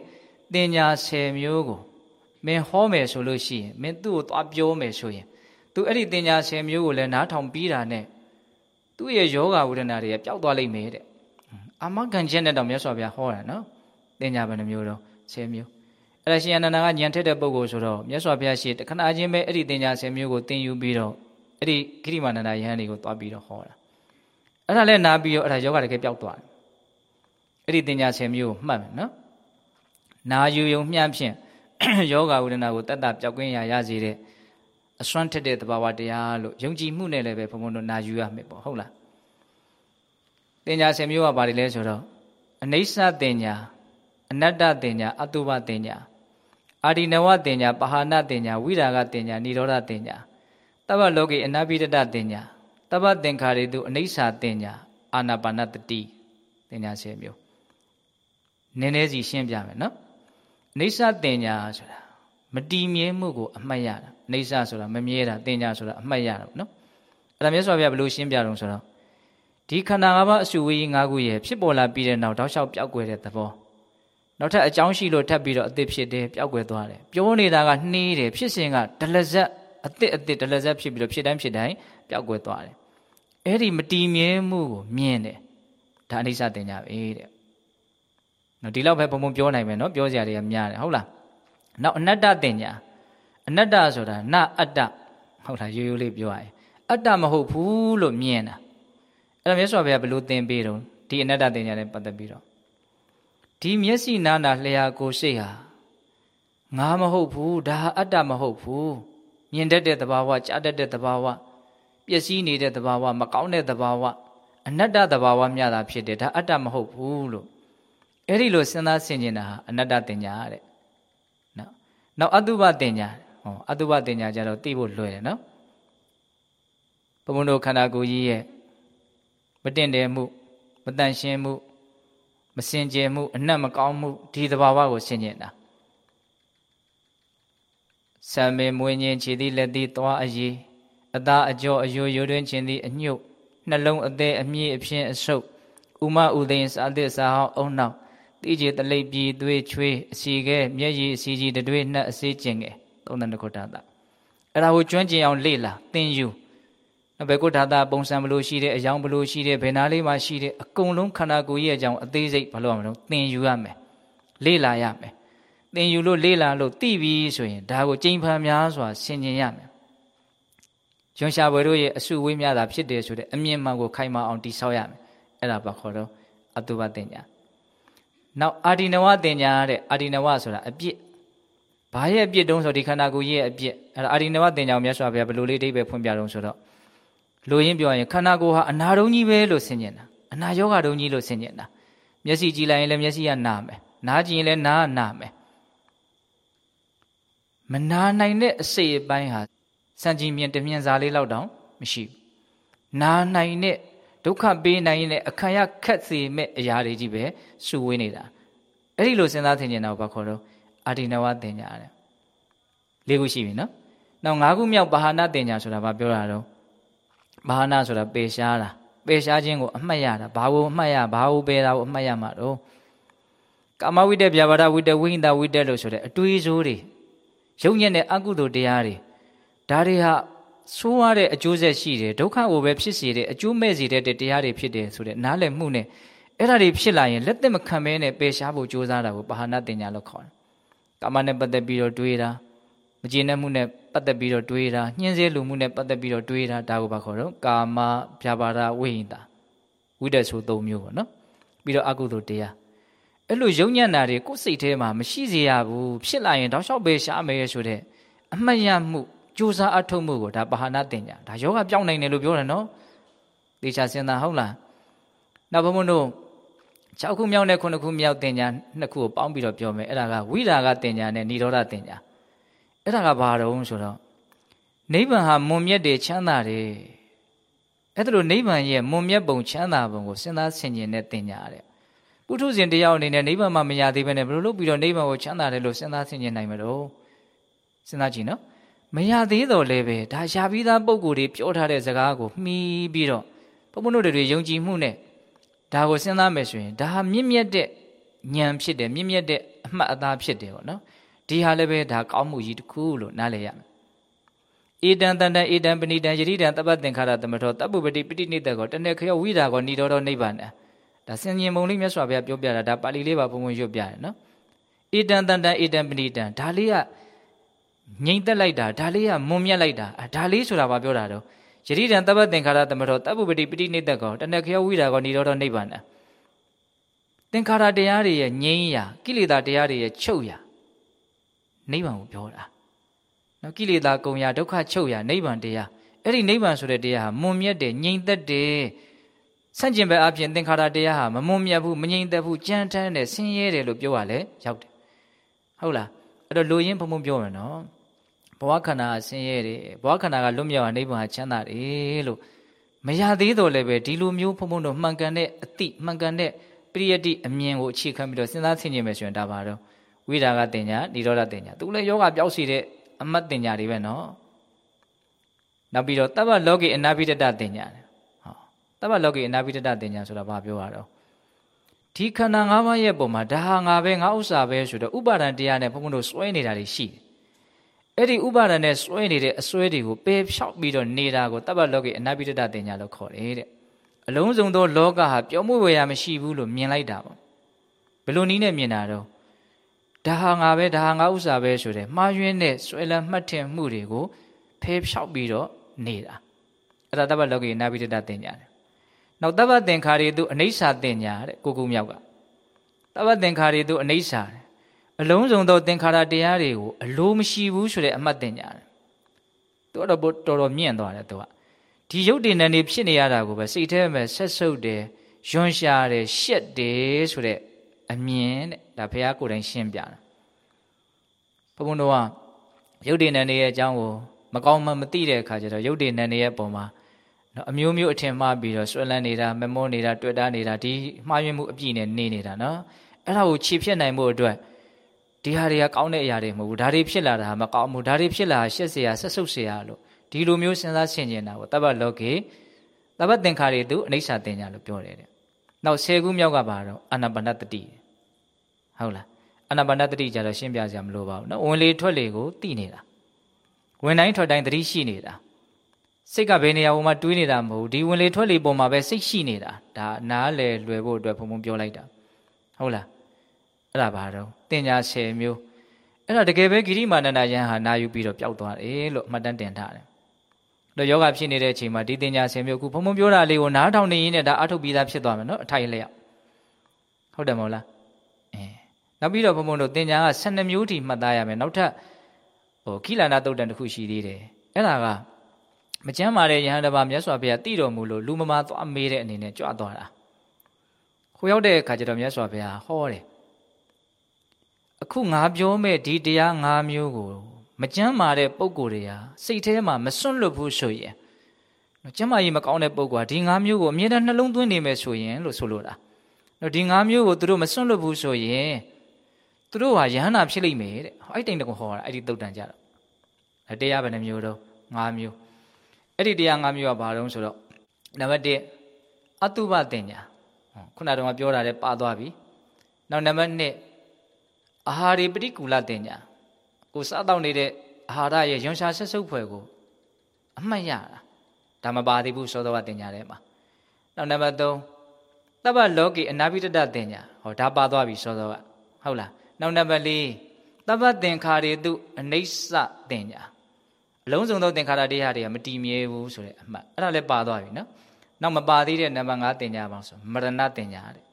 Speaker 1: တင်ညာ10မျိုးကို မင်းဟောမယ်ဆိုလို့ရှိရင်မင်းသူ့ကိုသွားပြောမယ်ဆိုရင်သူအဲ့ဒီတင်ညာ10မျိုးကိုလည်းနားထောင်ပြီးတာနဲ့သူ့ရဲ့ယောဂဝေဒနာတွေပျောက်သွားလိမ့်မယ်တဲ့အာမခံချက်နဲ့တော့မြတ်စွာဘုရားဟောတာနော်တင်ညာဘယ်နှမျိုးတော့10မျိုးအဲ့ဒါရှင်အနန္ဒာကညံထက်တဲ့ပုဂ္ဂိုလ်ဆိုတော့မြတ်စွာဘုရားရှိတခဏချင်းပဲအဲ့ဒီတင်ညာ10မျိုးကိုသင်ယူပြီးတော့အဲ့ဒီခိရိမာနန္ဒယဟန်တွေကိုသွားပြီးတော့ဟောတာအဲ့ဒါလည်းနားပြီးတော့အဲ့ဒါယောဂတကယ်ပျောက်သွားတယ်အဲ့ဒီတင်ညာ10မျိုးကိုမှတ်မယ်နော်နာယူယုံမျှဖြင့် ယောဂဝေဒနာကိုတတ်တာပျောက်ကင်းရရစေတဲ့အစွမ်းထက်တဲ့သဘာဝတရားလို့ယုံကြည်မှုနဲ့လည်းပဲဘုံဘုံတို့နာယူရမယ်ပေါ့ဟုတ်လားတင်ညာ10မျိုးကဘာတွေလဲဆိုတော့အနိစ္စတင်ညာအနတ္တတင်ညာအတုပတင်ညာအာဒီနဝတင်ညာပဟာနတင်ညာဝိရာဂတင်ညာនិရောဓတင်ညာတပ္ပလောကိအနာပိတတတင်ညာတပ္ပသင်္ခါရေတုအနိစ္စတင်ညာအာနာပါနတတိတင်ညာ10မျိုးနည်းနည်းစီရှင်းပြမယ်နော် အနိစ္စတင်ညာဆိုတာမတည်မြဲမှုကိုအမှတ်ရတာအနိစ္စဆိုတာမမြဲတာတင်ညာဆိုတာအမှတ်ရတာနော်အဲ့ဒါမြတ်စွာဘုရားဘယ်လိုရှင်းပြတော့ဆိုတော့ဒီခန္ဓာ၅ပါးအစုဝေးကြီး၅ခုရဲ့ဖြစ်ပေါ်လာပြီးတဲ့နောက်တောက်လျှောက်ပျောက်ကွယ်တဲ့သဘောနောက်ထပ်အကြောင်းရှိလို့ထပ်ပြီးတော့အသစ်ဖြစ်တယ်ပျောက်ကွယ်သွားတယ်ပြောနေတာကနှီးတယ်ဖြစ်စဉ်ကဒလဇက်အသစ်အသစ်ဒလဇက်ဖြစ်ပြီးတော့ဖြစ်တိုင်းဖြစ်တိုင်းပျောက်ကွယ်သွားတယ်အဲ့ဒီမတည်မြဲမှုကိုမြင်တယ်ဒါအနိစ္စတင်ကြပဲတဲ့ နော်ဒီလောက်ပဲဘုံဘုံပြောနိုင်မယ်နော်ပြောစရာတွေကများတယ်ဟုတ်လားနောက်အနတ္တတင်ညာအနတ္တဆိုတာနအတ္တဟုတ်လားရိုးရိုးလေးပြောရရင်အတ္တမဟုတ်ဘူးလို့မြင်တာအဲ့ဒါမြတ်စွာဘုရားဘယ်လိုသင်ပေးတော့ဒီအနတ္တတင်ညာနဲ့ပတ်သက်ပြီးတော့ဒီမျက်စိနာနာလျှာကိုယ်စိတ်ဟာငါမဟုတ်ဘူးဒါအတ္တမဟုတ်ဘူးမြင်တတ်တဲ့သဘာဝကြားတတ်တဲ့သဘာဝပျက်စီးနေတဲ့သဘာဝမကောင်းတဲ့သဘာဝအနတ္တသဘာဝမြတာဖြစ်တယ်ဒါအတ္တမဟုတ်ဘူးလို့ အဲ့ဒီလိုစဉ်းစားဆင်ခြင်တာဟာအနတ္တတင်ညာတဲ့နော်နောက်အတုပတင်ညာဟောအတုပတင်ညာကြတော့သိဖို့လွယ်တယ်နော်ဘုံဘုံတို့ခန္ဓာကိုယ်ကြီးရဲ့မတင့်တယ်မှုမတန်ရှင်းမှုမစင်ကြယ်မှုအနတ်မကောင်းမှုဒီသဘာဝကိုဆင်ခြင်တာဆံမေမွေးခြင်းခြေသည်လက်သည်သွားအရေးအသားအကျော်အယိုယိုတွင်ခြင်းသည်အညုတ်နှလုံးအသေးအမြင့်အဖြင့်အဆုပ်ဥမဥသိင်စာသစ်စာဟောင်းအုံနောက် တိကျတလိပ်ပြည်သွေးချွေးအစီကဲမျက်ရည်အစီကြီးတွေနှက်အစေးကျင်ငယ်သုံးတန်တခုတာတာအဲ့ဒါကိုကျွမ်းကျင်အောင်လေ့လာသင်ယူဘယ်ကုဋ္ဌာတာပုံစံဘလို့ရှိတယ်အယောင်ဘလို့ရှိတယ်ဘယ်နာလေးမှာရှိတယ်အကုန်လုံးခန္ဓာကိုယ်ရဲ့အကြောင်းအသေးစိတ်ဘာလို့ရမလို့သင်ယူရမယ်လေ့လာရမယ်သင်ယူလို့လေ့လာလို့သိပြီဆိုရင်ဒါကိုကြိမ်ဖန်များစွာဆင်ခြင်ရမယ်ကျွန်းရှာဘွယ်တို့ရဲ့အစုဝေးများတာဖြစ်တယ်ဆိုတဲ့အမြင်မှန်ကိုခိုင်မာအောင်တိဆောက်ရမယ်အဲ့ဒါပါခေါ်တော့အတုပတင်ညာ နောက်အာဒီနဝတင်ညာတဲ့အာဒီနဝဆိုတာအပြစ်ဘာရဲ့အပြစ်တုံးဆိုဒီခန္ဓာကိုယ်ရဲ့အပြစ်အဲ့ဒါအာဒီနဝတင်ညာကိုမြတ်စွာဘုရားဘယ်လိုလေးအိဗယ်ဖွင့်ပြတော့ဆိုတော့လိုရင်းပြောရင်ခန္ဓာကိုယ်ဟာအနာတုံးကြီးပဲလို့ဆင်ញင်တာအနာယောဂတုံးကြီးလို့ဆင်ញင်တာမျက်စိကြည့်လိုက်ရင်လည်းမျက်စိကနာမယ်နားကြည့်ရင်လည်းနားကနာမယ်မနာနိုင်တဲ့အစိတ်အပိုင်းဟာစံကြည်မြင်တမြင်စာလေးလောက်တောင်မရှိဘူးနာနိုင်တဲ့ ဒုက္ခပေးနိုင်တဲ့အခါရခက်စေမဲ့အရာတွေကြီးပဲရှုဝေးနေတာအဲ့ဒီလိုစဉ်းစားသင်ကျင်တော့ဘာခေါ်တော့အာဒီနဝတင်ညာတဲ့လေးခုရှိပြီနော်နောက်၅ခုမြောက်ဘာဟာနာတင်ညာဆိုတာဘာပြောတာတော့ဘာဟာနာဆိုတာပေရှားတာပေရှားခြင်းကိုအမှတ်ရတာဘာကိုအမှတ်ရဘာကိုပေတာကိုအမှတ်ရမှာတော့ကာမဝိတ္တဗျာပါဒဝိတ္တဝိဟိတဝိတ္တလို့ဆိုတဲ့အတွေးစိုးတွေရုပ်ညက်တဲ့အကုသိုလ်တရားတွေဒါတွေဟာ ဆိုးရတဲ့အကျိုးဆက်ရှိတယ်ဒုက္ခကိုပဲဖြစ်စေတဲ့အကျိုးမဲ့စေတဲ့တရားတွေဖြစ်တယ်ဆိုတဲ့နားလည်မှုနဲ့အဲ့ဒါတွေဖြစ်လာရင်လက်သက်မခံမဲနဲ့ပယ်ရှားဖို့ကြိုးစားတာကိုပါဟနာတင်ညာလို့ခေါ်တယ်ကာမနဲ့ပတ်သက်ပြီးတော့တွေးတာမကျေနပ်မှုနဲ့ပတ်သက်ပြီးတော့တွေးတာညှင်းဆဲလူမှုနဲ့ပတ်သက်ပြီးတော့တွေးတာဒါကိုပါခေါ်တော့ကာမဗျာပါဒဝိဟိတာဝိတက်ဆို၃မျိုးပေါ့နော်ပြီးတော့အကုသိုလ်တရားအဲ့လိုယုံညံ့တာတွေကိုယ်စိတ်ထဲမှာမရှိစေရဘူးဖြစ်လာရင်တောက်လျှောက်ပဲရှားမယ်ဆိုတဲ့အမှတ်ရမှု ကြိုးစားအထုတ်မှုကိုဒါပါဟနာတင်ညာဒါယောဂပြောင်းနိုင်တယ်လို့ပြောတယ်နော်တေချာစင်သာဟုတ်လားနောက်ဘုံဘုံတို့6ခုမြောက်နဲ့9ခုမြောက်တင်ညာနှစ်ခုကိုပေါင်းပြီးတော့ပြောမယ်အဲ့ဒါကဝိရာဂတင်ညာနဲ့និရောဓတင်ညာအဲ့ဒါကဘာတုံးဆိုတော့နိဗ္ဗာန်ဟာမွန်မြတ်တယ်ချမ်းသာတယ်အဲ့ဒါလိုနိဗ္ဗာန်ရဲ့မွန်မြတ်ပုံချမ်းသာပုံကိုစဉ်းစားဆင်ခြင်တဲ့တင်ညာတဲ့ပုထုဇဉ်တယောက်အနေနဲ့နိဗ္ဗာန်မှာမရသေးဘဲနဲ့ဘယ်လိုလုပ်ပြီးတော့နိဗ္ဗာန်ကိုချမ်းသာတယ်လို့စဉ်းစားဆင်ခြင်နိုင်မလို့စဉ်းစားကြည့်နော် မရသေးတော့လည်းပဲဒါရှားပြီးသားပုံကိုယ်တွေပြောထားတဲ့စကားကိုမှီပြီးတော့ဘုန်းဘုန်းတို့တွေယုံကြည်မှုနဲ့ဒါကိုစဉ်းစားမယ်ဆိုရင်ဒါဟာမြင့်မြတ်တဲ့ဉာဏ်ဖြစ်တယ်မြင့်မြတ်တဲ့အမှတ်အသားဖြစ်တယ်ပေါ့နော်ဒီဟာလည်းပဲဒါကောင်းမှုကြီးတစ်ခုလို့နားလည်ရမယ်ဧတံတန်တံဧတံပဏိတံယတိတံတပ္ပသင်္ခါရသမထောတပ်ပုပ္ပတိပဋိနိတကောတဏ္ဍခယောဝိဒါကောဏိတော်တော်နိဗ္ဗာန်ဒါဆင်ញင်ပုံလေးမြတ်စွာဘုရားပြောပြတာဒါပါဠိလေးပါဘုံဘုံရွတ်ပြတယ်နော်ဧတံတန်တံဧတံပဏိတံဒါလေးက ငြိမ့်သက်လိုက်တာဒါလေးကမွန်မြတ်လိုက်တာဒါလေးဆိုတာဘာပြောတာတော့ယတိတံတပ္ပသင်္ခါရသမထောတပ်ပုပ္ပတိပဋိနိတကောတဏ္ဍခယောဝိဒါကောဏိတော်တော်နိဗ္ဗာန်သင်္ခါရတရားတွေရဲ့ငြိမ်းရာကိလေသာတရားတွေရဲ့ချုပ်ရာနိဗ္ဗာန်ကိုပြောတာနော်ကိလေသာကုံရာဒုက္ခချုပ်ရာနိဗ္ဗာန်တရားအဲ့ဒီနိဗ္ဗာန်ဆိုတဲ့တရားဟာမွန်မြတ်တယ်ငြိမ်သက်တယ်ဆန့်ကျင်ဘက်အပြင်သင်္ခါရတရားဟာမမွန်မြတ်ဘူးမငြိမ်သက်ဘူးကြမ်းတမ်းတယ်ဆင်းရဲတယ်လို့ပြောရလဲရောက်တယ်ဟုတ်လားအဲ့တော့လူရင်းဘုံဘုံပြောမယ်နော် ဘဝခန္ဓာဆင်းရဲတယ်ဘဝခန္ဓာကလွတ်မြောက်အောင်နိဗ္ဗာန်ချမ်းသာတယ်လို့မရသေးတော့လည်းပဲဒီလိုမျိုးဘုံဘုံတို့မှန်ကန်တဲ့အတိမှန်ကန်တဲ့ပရိယတိအမြင်ကိုအခြေခံပြီးတော့စဉ်းစားဆင်ခြင်မယ်ဆိုရင်ဒါပါတော့ဝိဒါကတင်ညာនិရောဓတင်ညာသူလည်းယောဂပျောက်စီတဲ့အမတ်တင်ညာတွေပဲနော်နောက်ပြီးတော့တပ္ပလောကိအနာဘိတတတင်ညာဟောတပ္ပလောကိအနာဘိတတတင်ညာဆိုတာဘာပြောရတော့ဒီခန္ဓာ၅ပါးရဲ့ပုံမှာဒါဟာငါပဲငါဥစ္စာပဲဆိုတော့ဥပါဒံတရားနဲ့ဘုန်းဘုန်းတို့စွဲနေတာတွေရှိတယ် အဲ့ဒီဥပါဒံနဲ့စွဲနေတဲ့အစွဲတွေကိုပယ်ဖြောက်ပြီးတော့နေတာကိုတပ္ပလောကိအနာဘိတတတင်ညာလို့ခေါ်တယ်တဲ့အလုံးစုံသောလောကဟာပျော်မွေ့ဝေရမရှိဘူးလို့မြင်လိုက်တာပေါ့ဘယ်လိုနည်းနဲ့မြင်တာတော့ဒါဟာငါပဲဒါဟာငါဥစ္စာပဲဆိုတဲ့မှားယွင်းတဲ့ဆွဲလန်းမှတ်ထင်မှုတွေကိုဖဲဖြောက်ပြီးတော့နေတာအဲ့ဒါတပ္ပလောကေနာဘိတတတင်ညာတယ်နောက်တပ္ပသင်္ခါရီသူအနိစ္စတင်ညာတဲ့ကိုကူမြောက်ကတပ္ပသင်္ခါရီသူအနိစ္စတယ် အလုံးစုံသောသင်္ခါရတရားတွေကိုအလိုမရှိဘူးဆိုတဲ့အမှတ်တင်ညာတယ်သူကတော့တော်တော်မြင့်သွားတယ်သူကဒီရုပ်တည်နေနေဖြစ်နေရတာကိုပဲစိတ်ထဲမှာဆက်ဆုပ်တယ်ယွန်းရှာတယ်ရှက်တယ်ဆိုတဲ့အမြင်တဲ့ဒါဘုရားကိုယ်တိုင်ရှင်းပြတာဘုံဘုံတို့ကရုပ်တည်နေနေရဲ့အကြောင်းကိုမကောင်းမှမသိတဲ့အခါကျတော့ရုပ်တည်နေနေရဲ့ပုံမှာနော်အမျိုးမျိုးအထင်မှားပြီးတော့ဆွဲလန်းနေတာမမောနေတာတွေ့တာနေတာဒီမှားယွင်းမှုအပြည့်နဲ့နေနေတာနော်အဲ့ဒါကိုခြေဖြစ်နိုင်မှုအတွက် ဒီဟာတွေကကောင်းတဲ့အရာတွေမဟုတ်ဘူးဒါတွေဖြစ်လာတာမကောင်းဘူးဒါတွေဖြစ်လာရှက်เสียဆက်ဆုပ်เสียလို့ဒီလိုမျိုးစဉ်းစားဆင်ခြင်တာကိုတပ္ပလောကေတပ္ပသင်္ခါရီသူအနိစ္စတင်ညာလို့ပြောတယ်တဲ့နောက်၁၀ခုမြောက်ကပါတော့အာနာပါနတတိဟုတ်လားအာနာပါနတတိကြတော့ရှင်းပြစရာမလိုပါဘူးနော်ဝင်လေထွက်လေကိုသိနေတာဝင်တိုင်းထွက်တိုင်းသတိရှိနေတာစိတ်ကဘယ်နေရာမှာတွေးနေတာမဟုတ်ဒီဝင်လေထွက်လေပုံမှာပဲစိတ်ရှိနေတာဒါနားလေလွယ်ဖို့အတွက်ဘုံဘုံပြောလိုက်တာဟုတ်လား အဲ့ဒါဘာတော့တင်ညာ10မျိုးအဲ့ဒါတကယ်ပဲဂိရိမာနန္ဒယံဟာနာယူပြီးတော့ပျောက်သွားတယ်လို့အမှတ်တမ်းတင်ထားတယ်တော့ယောဂဖြစ်နေတဲ့အချိန်မှာဒီတင်ညာ10မျိုးခုဘုံဘုံပြောတာလေးကိုနားထောင်နေရင်းနဲ့ဒါအထုတ်ပြီးသားဖြစ်သွားမယ်နော်အထိုင်လျောက်ဟုတ်တယ်မဟုတ်လားအဲနောက်ပြီးတော့ဘုံဘုံတို့တင်ညာက12မျိုးထိမှတ်သားရမယ်နောက်ထပ်ဟိုခိလန္ဒတုတ်တန်တစ်ခုရှိသေးတယ်အဲ့ဒါကမကျမ်းမာတဲ့ယဟန်တပါမြတ်စွာဘုရားတည်တော်မူလို့လူမမာသွားမေးတဲ့အနေနဲ့ကြွသွားတာခိုးရောက်တဲ့အခါကျတော့မြတ်စွာဘုရားဟောတယ် အခုငါပြောမဲ့ဒီတရား၅မျိုးကိုမကြမ်းမာတဲ့ပုံကိုယ်တွေဟာစိတ်ထဲမှာမစွန့်လွတ်ဘူးဆိုရင်ကျမ်းမာရေးမကောင်းတဲ့ပုံကဒီ၅မျိုးကိုအမြဲတမ်းနှလုံးသွင်းနေမယ်ဆိုရင်လို့ဆိုလိုတာဒီ၅မျိုးကိုသူတို့မစွန့်လွတ်ဘူးဆိုရင်သူတို့ဟာယဟန္တာဖြစ်လိမ့်မယ်တဲ့အဲ့တိုင်တကွဟောတာအဲ့ဒီတုတ်တန်ကြတော့တရားဘယ်နှမျိုးတော့၅မျိုးအဲ့ဒီတရား၅မျိုးကဘာတုံးဆိုတော့နံပါတ်1အတုပတင်ညာခုနကတော့ပြောတာလည်းပါသွားပြီနောက်နံပါတ်2 အာဟာရိပရိကူလတင်ညာကိုစားတော့နေတဲ့အာဟာရရဲ့ရွန်ရှာဆက်စုပ်ဖွယ်ကိုအမှတ်ရတာဒါမပါသေးဘူးသောတော်ကတင်ညာထဲမှာနောက်နံပါတ်3တပ္ပလောကီအနာပိတတတင်ညာဟောဒါပါသွားပြီသောတော်ကဟုတ်လားနောက်နံပါတ်4တပ္ပသင်္ခါရေတုအနိစ္စတင်ညာအလုံးစုံသောသင်္ခါရတရားတွေကမတည်မြဲဘူးဆိုတဲ့အမှတ်အဲ့ဒါလည်းပါသွားပြီနော်နောက်မပါသေးတဲ့နံပါတ်5တင်ညာပါဆိုမရဏတင်ညာတဲ့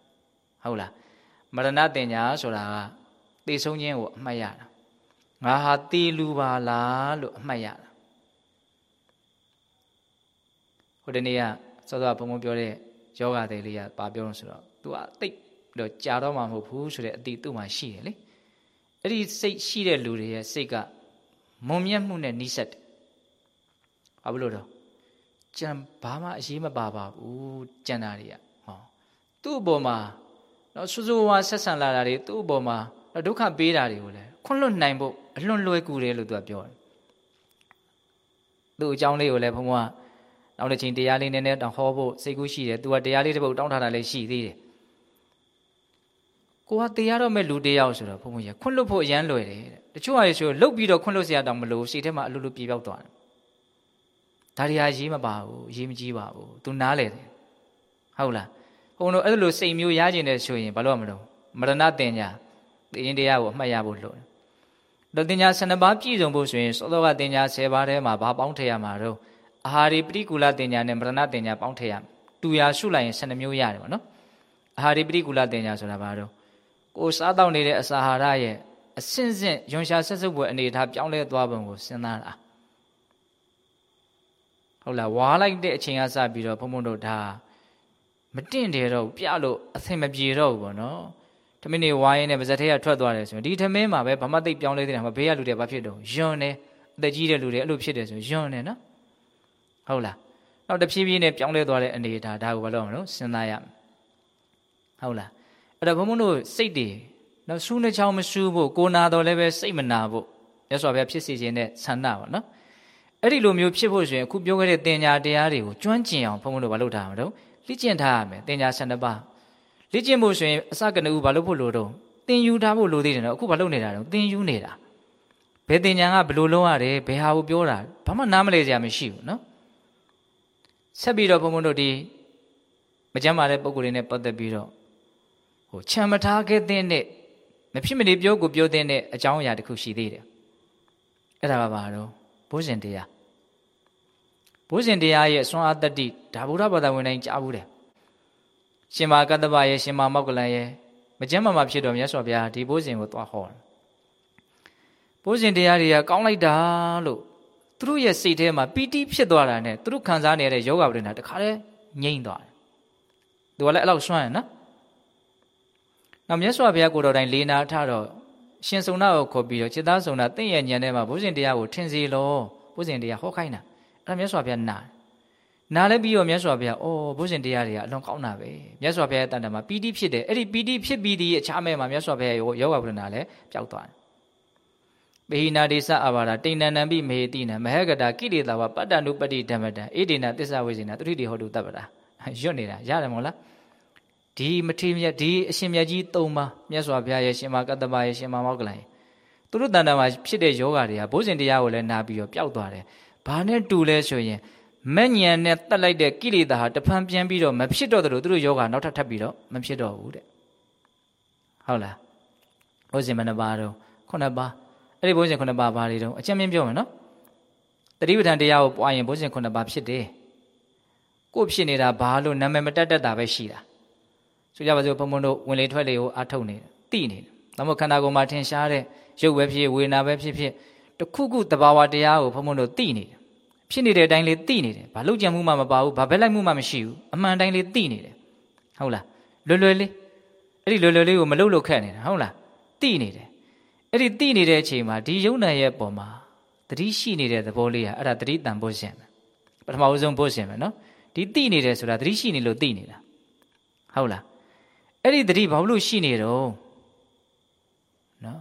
Speaker 1: ဟုတ်လားမရဏတင်ညာဆိုတာက သေဆုံးခြင်းကိုအမှတ်ရတာငါဟာတေလူပါလားလို့အမှတ်ရတာဟိုတနေ့ကစောစောဘုံဘုံပြောတဲ့ယောဂတဲ့လေးကပါပြောလို့ဆိုတော့ तू ကတိတ်တော့ကြာတော့မှမဟုတ်ဘူးဆိုတဲ့အတိသူ့မှာရှိတယ်လေအဲ့ဒီစိတ်ရှိတဲ့လူတွေရဲ့စိတ်ကမုံမြတ်မှုနဲ့နှိစက်တယ်ဘာလို့တော့ကြံဘာမှအရေးမပါပါဘူးကြံတာတွေကဟောသူ့အပေါ်မှာတော့ဆူဆူဝါဆက်ဆံလာတာတွေသူ့အပေါ်မှာ ဒုက္ခပေးတာတွေကိုလည်းခွန့်လွတ်နိုင်ဖို့အလွန်လွယ်ကူတယ်လို့သူကပြောတယ်သူ့အကြောင်းလေးကိုလည်းဘုံဘုံကနောက်တစ်ချိန်တရားလေးနည်းနည်းတောင်ဟောဖို့စိတ်ကူးရှိတယ်သူကတရားလေးတစ်ပုဒ်တောင်းထားတာလည်းရှိသေးတယ်ကိုကတရားတော့မဲ့လူတယောက်ဆိုတော့ဘုံဘုံရခွန့်လွတ်ဖို့အရန်လွယ်တယ်တချို့ဟာဆိုလှုပ်ပြီးတော့ခွန့်လွတ်စရာတောင်မလိုစိတ်ထဲမှာအလိုလိုပြေပြောက်သွားတယ်ဒါတွေဟာရေးမပါဘူးရေးမကြီးပါဘူးသူနားလေတယ်ဟုတ်လားဘုံတို့အဲ့လိုစိတ်မျိုးရကျင်တယ်ဆိုရင်ဘာလို့မလို့မရဏတင်ညာ တင်တရားကိုအမှတ်ရဖို့လိုတယ်တော့တင်ညာ12ပါးပြည့်စုံဖို့ဆိုရင်သောသောကတင်ညာ10ပါးထဲမှာဘာပေါင်းထည့်ရမှာတော့အာဟာရိပရိကူလတင်ညာနဲ့မရဏတင်ညာပေါင်းထည့်ရမယ်တူရာရှုလိုက်ရင်12မျိုးရတယ်ပေါ့နော်အာဟာရိပရိကူလတင်ညာဆိုတာဘာတော့ကိုစားတော့နေတဲ့အစာဟာရရဲ့အစင့်စင့်ယွန်ရှာဆက်စုပ်ပွဲအနေထားပြောင်းလဲသွားပုံကိုစဉ်းစားတာဟုတ်လားဝါလိုက်တဲ့အချိန်ကစပြီးတော့ဘုံဘုံတို့ဒါမတင့်တယ်တော့ပြလို့အဆင်မပြေတော့ဘူးပေါ့နော် ထမင်းနေဝိုင်းနဲ့ပါဇက်ထဲကထွက်သွားတယ်ဆိုရင်ဒီထမင်းမှာပဲဘာမှသိပ်ပြောင်းလဲသေးတယ်မှာဘေးကလူတွေဘာဖြစ်တော့ယွန်းနေအသက်ကြီးတဲ့လူတွေအဲ့လိုဖြစ်တယ်ဆိုယွန်းနေနော်ဟုတ်လားနောက်တဖြည်းဖြည်းနဲ့ပြောင်းလဲသွားတဲ့အနေအထားဒါကိုဘာလို့မလို့စဉ်းစားရမယ်ဟုတ်လားအဲ့တော့ဘုံဘုံတို့စိတ်တွေနော်စူးနှချောင်းမစူးဖို့ကိုနာတော်လည်းပဲစိတ်မနာဖို့မြတ်စွာဘုရားဖြစ်စီခြင်းနဲ့ဆန္ဒပါနော်အဲ့ဒီလိုမျိုးဖြစ်ဖို့ဆိုရင်အခုပြောခဲ့တဲ့တင်ညာတရားတွေကိုကျွမ်းကျင်အောင်ဘုံဘုံတို့ဘာလုပ်ထားမှာတော့လေ့ကျင့်ထားရမယ်တင်ညာ12ပါး လေ့ကျင့်ဖို့ဆိုရင်အစကနဦးဘာလုပ်ဖို့လိုတော့သင်ယူထားဖို့လိုသေးတယ်နော်အခုဘာလုပ်နေတာတော့သင်ယူနေတာဘယ်တင်ညာကဘယ်လိုလုပ်ရတယ်ဘယ်ဟာကိုပြောတာဘာမှနားမလဲကြမရှိဘူးနော်ဆက်ပြီးတော့ဘုံဘုံတို့ဒီမကြမ်းပါတဲ့ပုံကိုယ်တွေနဲ့ပတ်သက်ပြီးတော့ဟိုခြံမထားခဲ့တဲ့နဲ့မဖြစ်မနေပြောကိုပြောတဲ့အကြောင်းအရာတစ်ခုရှိသေးတယ်အဲ့ဒါကဘာတော့ဘိုးရှင်တရားဘိုးရှင်တရားရဲ့ဆွမ်းအားတတ္တိဒါဗုဒ္ဓဘာသာဝင်တိုင်းကြားဘူးတယ် ရှင်မာကတ္တဗရဲ့ရှင်မာမောက်ကလန်ရဲ့မကြမ်းမမဖြစ်တော်မြတ်စွာဘုရားဒီဘိုးရှင်ကိုသွားဟောတယ်ဘိုးရှင်တရားတွေကကောင်းလိုက်တာလို့သူတို့ရဲ့စိတ်ထဲမှာပီတိဖြစ်သွားတာနဲ့သူတို့ခံစားနေတဲ့ယောဂပရိနာတခါတည်းငြိမ့်သွားတယ်သူကလည်းအဲ့လောက်စွန့်ရနော်နောက်မြတ်စွာဘုရားကိုတော်တိုင်လေးနာထတော့ရှင်စုံနာကိုခေါ်ပြီးတော့จิตသားစုံနာတင့်ရဲ့ဉာဏ်ထဲမှာဘုဇင်တရားကိုထင်စီလို့ဘုဇင်တရားဟောခိုင်းတာအဲ့ဒါမြတ်စွာဘုရားနာ နာလည်းပြီးတော့မြတ်စွာဘုရားအော်ဘုဇင်တရားတွေကအလွန်ကောင်းတာပဲမြတ်စွာဘုရားရဲ့တန်တမှာပီတိဖြစ်တယ်အဲ့ဒီပီတိဖြစ်ပြီးဒီအခြားမဲ့မှာမြတ်စွာဘုရားရဲ့ယောဂဝိဒနာလည်းပျောက်သွားတယ်ဘေဟိနာဒေသအဘာဒတိဏ္ဏံပိမေတိနံမဟကတာကိလေသာဝပတ္တနုပတိဓမ္မတံဣဒိနာသစ္စာဝိဇိနာတတိတိဟောတုတပ္ပတာရွတ်နေတာရတယ်မဟုတ်လားဒီမထေမြတ်ဒီအရှင်မြတ်ကြီး၃ပါးမြတ်စွာဘုရားရဲ့ရှင်မကတ္တမရဲ့ရှင်မမောကလန်ရဲ့သူတို့တန်တမှာဖြစ်တဲ့ယောဂတွေကဘိုးစဉ်တရားကိုလည်းနာပြီးတော့ပျောက်သွားတယ်။ဘာနဲ့တူလဲဆိုရင် မဉ္ဉဏ်နဲ့တက်လိုက်တဲ့ကိလေသာဟာတဖန်ပြန်ပြီးတော့မဖြစ်တော့တယ်လို့သူတို့ယောဂနောက်ထပ်ထပ်ပြီးတော့မဖြစ်တော့ဘူးတဲ့။ဟုတ်လား။ဘိုးစဉ်မနှပါတော့ခုနှစ်ပါးအဲ့ဒီဘိုးစဉ်ခုနှစ်ပါးဘာတွေတုံးအချက်မင်းပြောမယ်နော်။တတိပဋ္ဌာန်တရားကိုပွားရင်ဘိုးစဉ်ခုနှစ်ပါးဖြစ်တယ်။ကို့ဖြစ်နေတာဘာလို့နာမည်မတက်တတ်တာပဲရှိတာ။ဆိုကြပါစို့ဘုံဘုံတို့ဝင်လေထွက်လေကိုအထုတ်နေတယ်။တိနေတယ်။ဒါမှမဟုတ်ခန္ဓာကိုယ်မှာထင်ရှားတဲ့ရုပ်ပဲဖြစ်ဝေဒနာပဲဖြစ်ဖြစ်တခုခုတဘာဝတရားကိုဘုံဘုံတို့သိနေတယ် ဖြစ်နေတဲ့အတိုင်းလေးသိနေတယ်ဘာလို့ကြံမှုမှမပါဘူးဘာဘက်လိုက်မှုမှမရှိဘူးအမှန်တိုင်းလေးသိနေတယ်ဟုတ်လားလွယ်လွယ်လေးအဲ့ဒီလွယ်လွယ်လေးကိုမလုတ်လုတ်ခက်နေတာဟုတ်လားသိနေတယ်အဲ့ဒီသိနေတဲ့အချိန်မှာဒီယုံနာရဲ့ပုံမှာတတိရှိနေတဲ့သဘောလေးဟာအဲ့ဒါတတိတန်ဖို့ရှင်ပဲပထမဦးဆုံးဖို့ရှင်ပဲနော်ဒီသိနေတယ်ဆိုတာတတိရှိနေလို့သိနေတာဟုတ်လားအဲ့ဒီတတိဘာလို့ရှိနေတော့နော်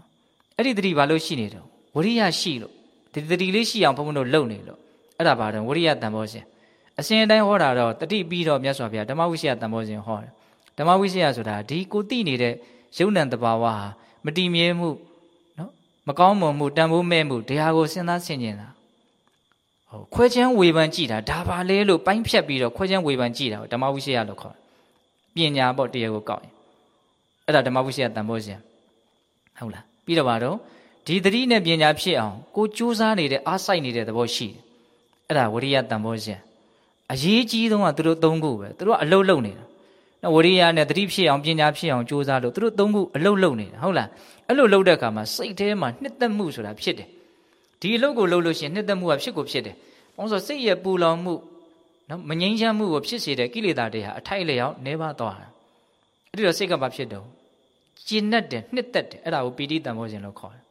Speaker 1: အဲ့ဒီတတိဘာလို့ရှိနေတော့ဝရိယရှိလို့ဒီတတိလေးရှိအောင်ဘုန်းဘုန်းတို့လုပ်နေလို့ အဲ့ဒါဘာတော့ဝရိယတန်ဖိုးရှင်အစဉ်အတိုင်းဟောတာတော့တတိပြီးတော့မြတ်စွာဘုရားဓမ္မဝိရှယတန်ဖိုးရှင်ဟောတယ်ဓမ္မဝိရှယဆိုတာဒီကိုတိနေတဲ့ယုံ nant တဘာဝဟာမတည်မြဲမှုနော်မကောင်းမွန်မှုတန်ဖိုးမဲ့မှုတရားကိုစဉ်းစားဆင်ခြင်တာဟိုခွဲချမ်းဝေဖန်ကြည့်တာဒါပါလေလို့ပိုင်းဖြတ်ပြီးတော့ခွဲချမ်းဝေဖန်ကြည့်တာဓမ္မဝိရှယလို့ခေါ်တယ်ပညာပေါ့တရားကိုကောက်ရင်အဲ့ဒါဓမ္မဝိရှယတန်ဖိုးရှင်ဟုတ်လားပြီးတော့ဘာတော့ဒီသတိနဲ့ပညာဖြစ်အောင်ကိုကြိုးစားနေတဲ့အားစိုက်နေတဲ့သဘောရှိတယ် အဲ့ဒါဝရိယတန်ဖိုးရှင်အရေးကြီးဆုံးကသူတို့သုံးခုပဲသူတို့ကအလုတ်လုံနေတာနော်ဝရိယနဲ့သတိဖြစ်အောင်ပညာဖြစ်အောင်ကြိုးစားလို့သူတို့သုံးခုအလုတ်လုံနေတာဟုတ်လားအဲ့လိုလုပ်တဲ့အခါမှာစိတ်ထဲမှာနှစ်သက်မှုဆိုတာဖြစ်တယ်ဒီအလုတ်ကိုလုပ်လို့ရှိရင်နှစ်သက်မှုကဖြစ်ကိုဖြစ်တယ်ဘာလို့ဆိုစိတ်ရဲ့ပူလောင်မှုနော်မငြိမ်းချမ်းမှုကိုဖြစ်စေတဲ့ကိလေသာတွေဟာအထိုက်လျောက်နေပါသွားတာအဲ့ဒီတော့စိတ်ကဘာဖြစ်တော့ကျဉ်တ်တယ်နှစ်သက်တယ်အဲ့ဒါကိုပီတိတန်ဖိုးခြင်းလို့ခေါ်တယ်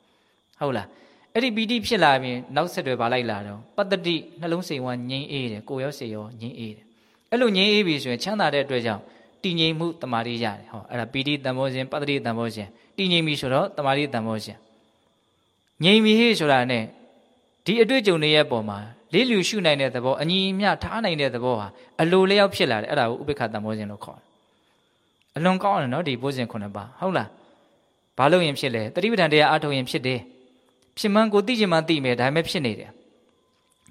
Speaker 1: ဟုတ်လား အဲ့ဒီပီတိဖြစ်လာပြီးနောက်ဆက်တွဲပါလိုက်လာတော့ပတ္တိနှလုံးစိတ်ဝမ်းငြိမ်းအေးတယ်ကိုရောစိတ်ရောငြိမ်းအေးတယ်အဲ့လိုငြိမ်းအေးပြီဆိုရင်ချမ်းသာတဲ့အတွက်ကြောင့်တည်ငြိမ်မှုတမာရီရတယ်ဟောအဲ့ဒါပီတိတန်ဖိုးခြင်းပတ္တိတန်ဖိုးခြင်းတည်ငြိမ်ပြီဆိုတော့တမာရီတန်ဖိုးခြင်းငြိမ်ပြီဟေ့ဆိုတာနဲ့ဒီအတွေ့အကြုံတွေရဲ့ပုံမှာလေးလျူရှုနိုင်တဲ့သဘောအညီအမျှထားနိုင်တဲ့သဘောဟာအလိုလျောက်ဖြစ်လာတယ်အဲ့ဒါကိုဥပိ္ပခတန်ဖိုးခြင်းလို့ခေါ်တယ်အလွန်ကောင်းတယ်နော်ဒီပိုးစဉ်ခုနှစ်ပါးဟုတ်လားဘာလို့ရင်ဖြစ်လဲတတိပဋ္ဌာန်တရားအထုတ်ရင်ဖြစ်တယ် ဖြစ်မှန်းကိုသိချင်မှသိမယ်ဒါပေမဲ့ဖြစ်နေတယ်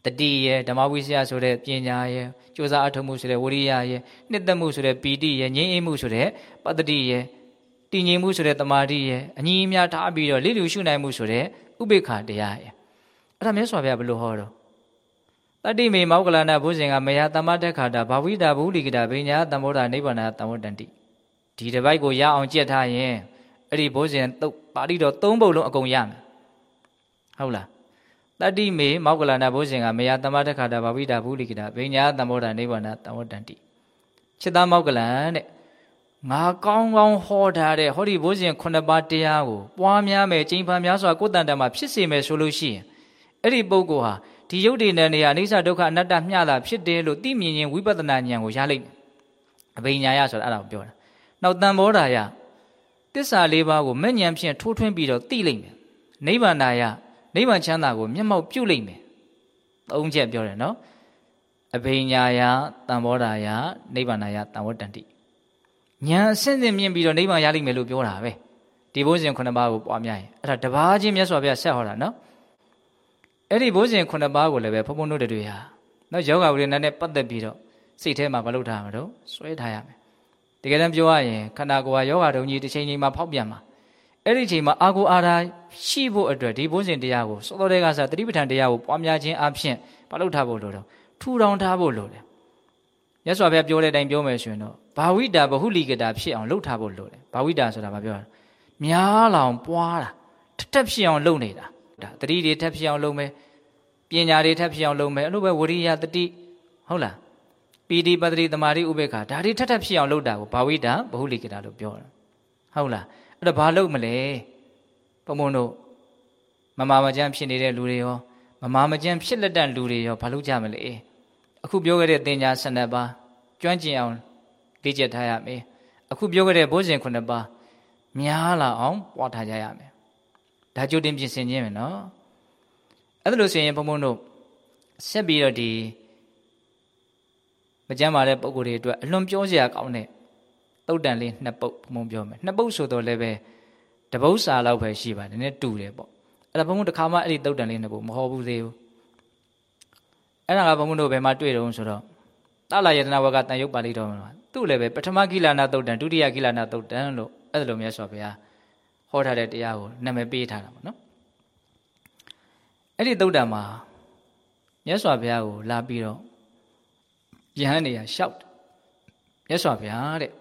Speaker 1: တတိယဓမ္မဝိဆရာဆိုတဲ့ပညာယကြိုးစားအထုတ်မှုဆိုတဲ့ဝိရိယယနှစ်သက်မှုဆိုတဲ့ပီတိယငြိမ်းအေးမှုဆိုတဲ့ပတ္တိယတည်ငြိမ်မှုဆိုတဲ့တမာတိယအညီအမျှထားပြီးတော့လိလူရှုနိုင်မှုဆိုတဲ့ဥပေက္ခတရားယအဲ့ဒါမြတ်စွာဘုရားဘယ်လိုဟောတော့တတိမေမောကလနာဘုဇင်ကမယသမတ္တခါတာဘာဝိတာဘူလိကတာဘိညာတမ္မောဒနိဗ္ဗာန်တမ္မောတန္တိဒီတစ်ပိုက်ကိုရအောင်ကြက်ထားရင်အဲ့ဒီဘိုးစဉ်တုတ်ပါဠိတော်၃ပုဒ်လုံးအကုန်ရမယ် ဟုတ်လားတတ္တိမေမောက္ကလနာဘိုးစဉ်ကမယသမတခါတာဘာဝိတာဘူးလိကိတာဘိညာတမောဒနိဗ္ဗာန်တမောတန္တိချစ်သားမောက်ကလန်တဲ့ငါကောင်းကောင်းဟောထားတဲ့ဟောဒီဘိုးစဉ်ခုနှစ်ပါးတရားကိုပွားများမယ်ကျင့်ဖန်များစွာကိုယ်တန်တန်မှာဖြစ်စေမယ်ဆိုလို့ရှိရင်အဲ့ဒီပုဂ္ဂိုလ်ဟာဒီယုတ်တိနဲ့နေရာအိဋ္ဌဒုက္ခအနတ္တမျှတာဖြစ်တယ်လို့သိမြင်ရင်ဝိပဿနာဉာဏ်ကိုရလိမ့်မယ်အဘိညာယဆိုတာအဲ့ဒါကိုပြောတာနောက်တန်ဘောဓာယတစ္ဆာလေးပါးကိုမဲ့ဉာဏ်ဖြင့်ထိုးထွင်းပြီးတော့သိလိမ့်မယ်နိဗ္ဗာန်ယ နိဗ္ဗာန်ချမ်းသာကိုမျက်မှောက်ပြုလိမ့်မယ်သုံးချက်ပြောတယ်နော်အဘိညာယတန်ဘောဓာယနိဗ္ဗာန်ယတန်ဝတ္တန္တိဉာဏ်အဆင့်ဆင့်မြင်ပြီးတော့နိဗ္ဗာန်ရလိမ့်မယ်လို့ပြောတာပဲဒီဘုဇင်ခုနှစ်ပါးကိုပွားများရင်အဲ့ဒါတပါးချင်းမြတ်စွာဘုရားဆက်ဟောတာနော်အဲ့ဒီဘုဇင်ခုနှစ်ပါးကိုလည်းပဲဘုံဘုံတို့တွေဟာနော်ယောဂဝိရဏနဲ့ပတ်သက်ပြီးတော့စိတ်ထဲမှာမလုပ်ထားမှာတော့စွဲထားရမယ်တကယ်တမ်းပြောရရင်ခန္ဓာကိုယ်ကယောဂတုံကြီးတစ်ချိန်ချိန်မှာဖောက်ပြန်မှာ အဲ့ဒီချိန်မှာအာကိုအာရာရှိဖို့အတွက်ဒီဘုဇင်တရားကိုစောစောတည်းကစားတတိပဋ္ဌာန်တရားကိုပွားများခြင်းအပြင်မလုပ်ထားဖို့လိုတော့ထူထောင်ထားဖို့လိုတယ်မြတ်စွာဘုရားပြောတဲ့အတိုင်းပြောမယ်ဆိုရင်တော့ဘာဝိတာဘဟုလိကတာဖြစ်အောင်လုပ်ထားဖို့လိုတယ်ဘာဝိတာဆိုတာမပြောတာများလောင်ပွားတာထက်ထက်ဖြစ်အောင်လုပ်နေတာဒါတတိတွေထက်ဖြစ်အောင်လုပ်မယ်ပညာတွေထက်ဖြစ်အောင်လုပ်မယ်အဲ့လိုပဲဝရိယတတိဟုတ်လားပီတိပတ္တိတမာတိဥပေက္ခဒါတွေထက်ထက်ဖြစ်အောင်လုပ်တာကိုဘာဝိတာဘဟုလိကတာလို့ပြောတာဟုတ်လား အဲ့ဒါဘာလုပ်မလဲဘုံဘုံတို့မမာမကျန်းဖြစ်နေတဲ့လူတွေရောမမာမကျန်းဖြစ်လက်တန့်လူတွေရောဘာလုပ်ကြမလဲအခုပြောခဲ့တဲ့တင်ညာ12ပါးကျွမ်းကျင်အောင်လေ့ကျက်ထားရမယ်အခုပြောခဲ့တဲ့ဘိုးစဉ်9ပါးများလာအောင်ပွားထားကြရမယ်ဒါကြိုတင်ပြင်ဆင်ခြင်းပဲနော်အဲ့ဒါလို့ဆိုရင်ဘုံဘုံတို့ဆက်ပြီးတော့ဒီမကြမ်းပါတဲ့ပုံကိုယ်တွေအတွက်အလွန်ပြောစရာကောင်းတဲ့ တုတ်တန်လေးနှစ်ပုတ်ဘုံဘုံပြောမယ်နှစ်ပုတ်ဆိုတော့လည်းပဲတပုတ်စာလောက်ပဲရှိပါတယ်နည်းနည်းတူတယ်ပေါ့အဲ့ဒါဘုံဘုံတစ်ခါမှအဲ့ဒီတုတ်တန်လေးနှစ်ပုတ်မဟောဘူးသေးဘူးအဲ့ဒါကဘုံဘုံတို့ဘယ်မှာတွေ့တုံးဆိုတော့တလာယတနာဝကတန်ရုပ်ပါဠိတော်မှာသူ့လည်းပဲပထမကိလနာတုတ်တန်ဒုတိယကိလနာတုတ်တန်လို့အဲ့ဒါလိုမြတ်စွာဘုရားဟောထားတဲ့တရားကိုနာမည်ပေးထားတာပေါ့နော်အဲ့ဒီတုတ်တန်မှာမြတ်စွာဘုရားကိုလာပြီးတော့ယဟန်နေရလျှောက်မြတ်စွာဘုရားတဲ့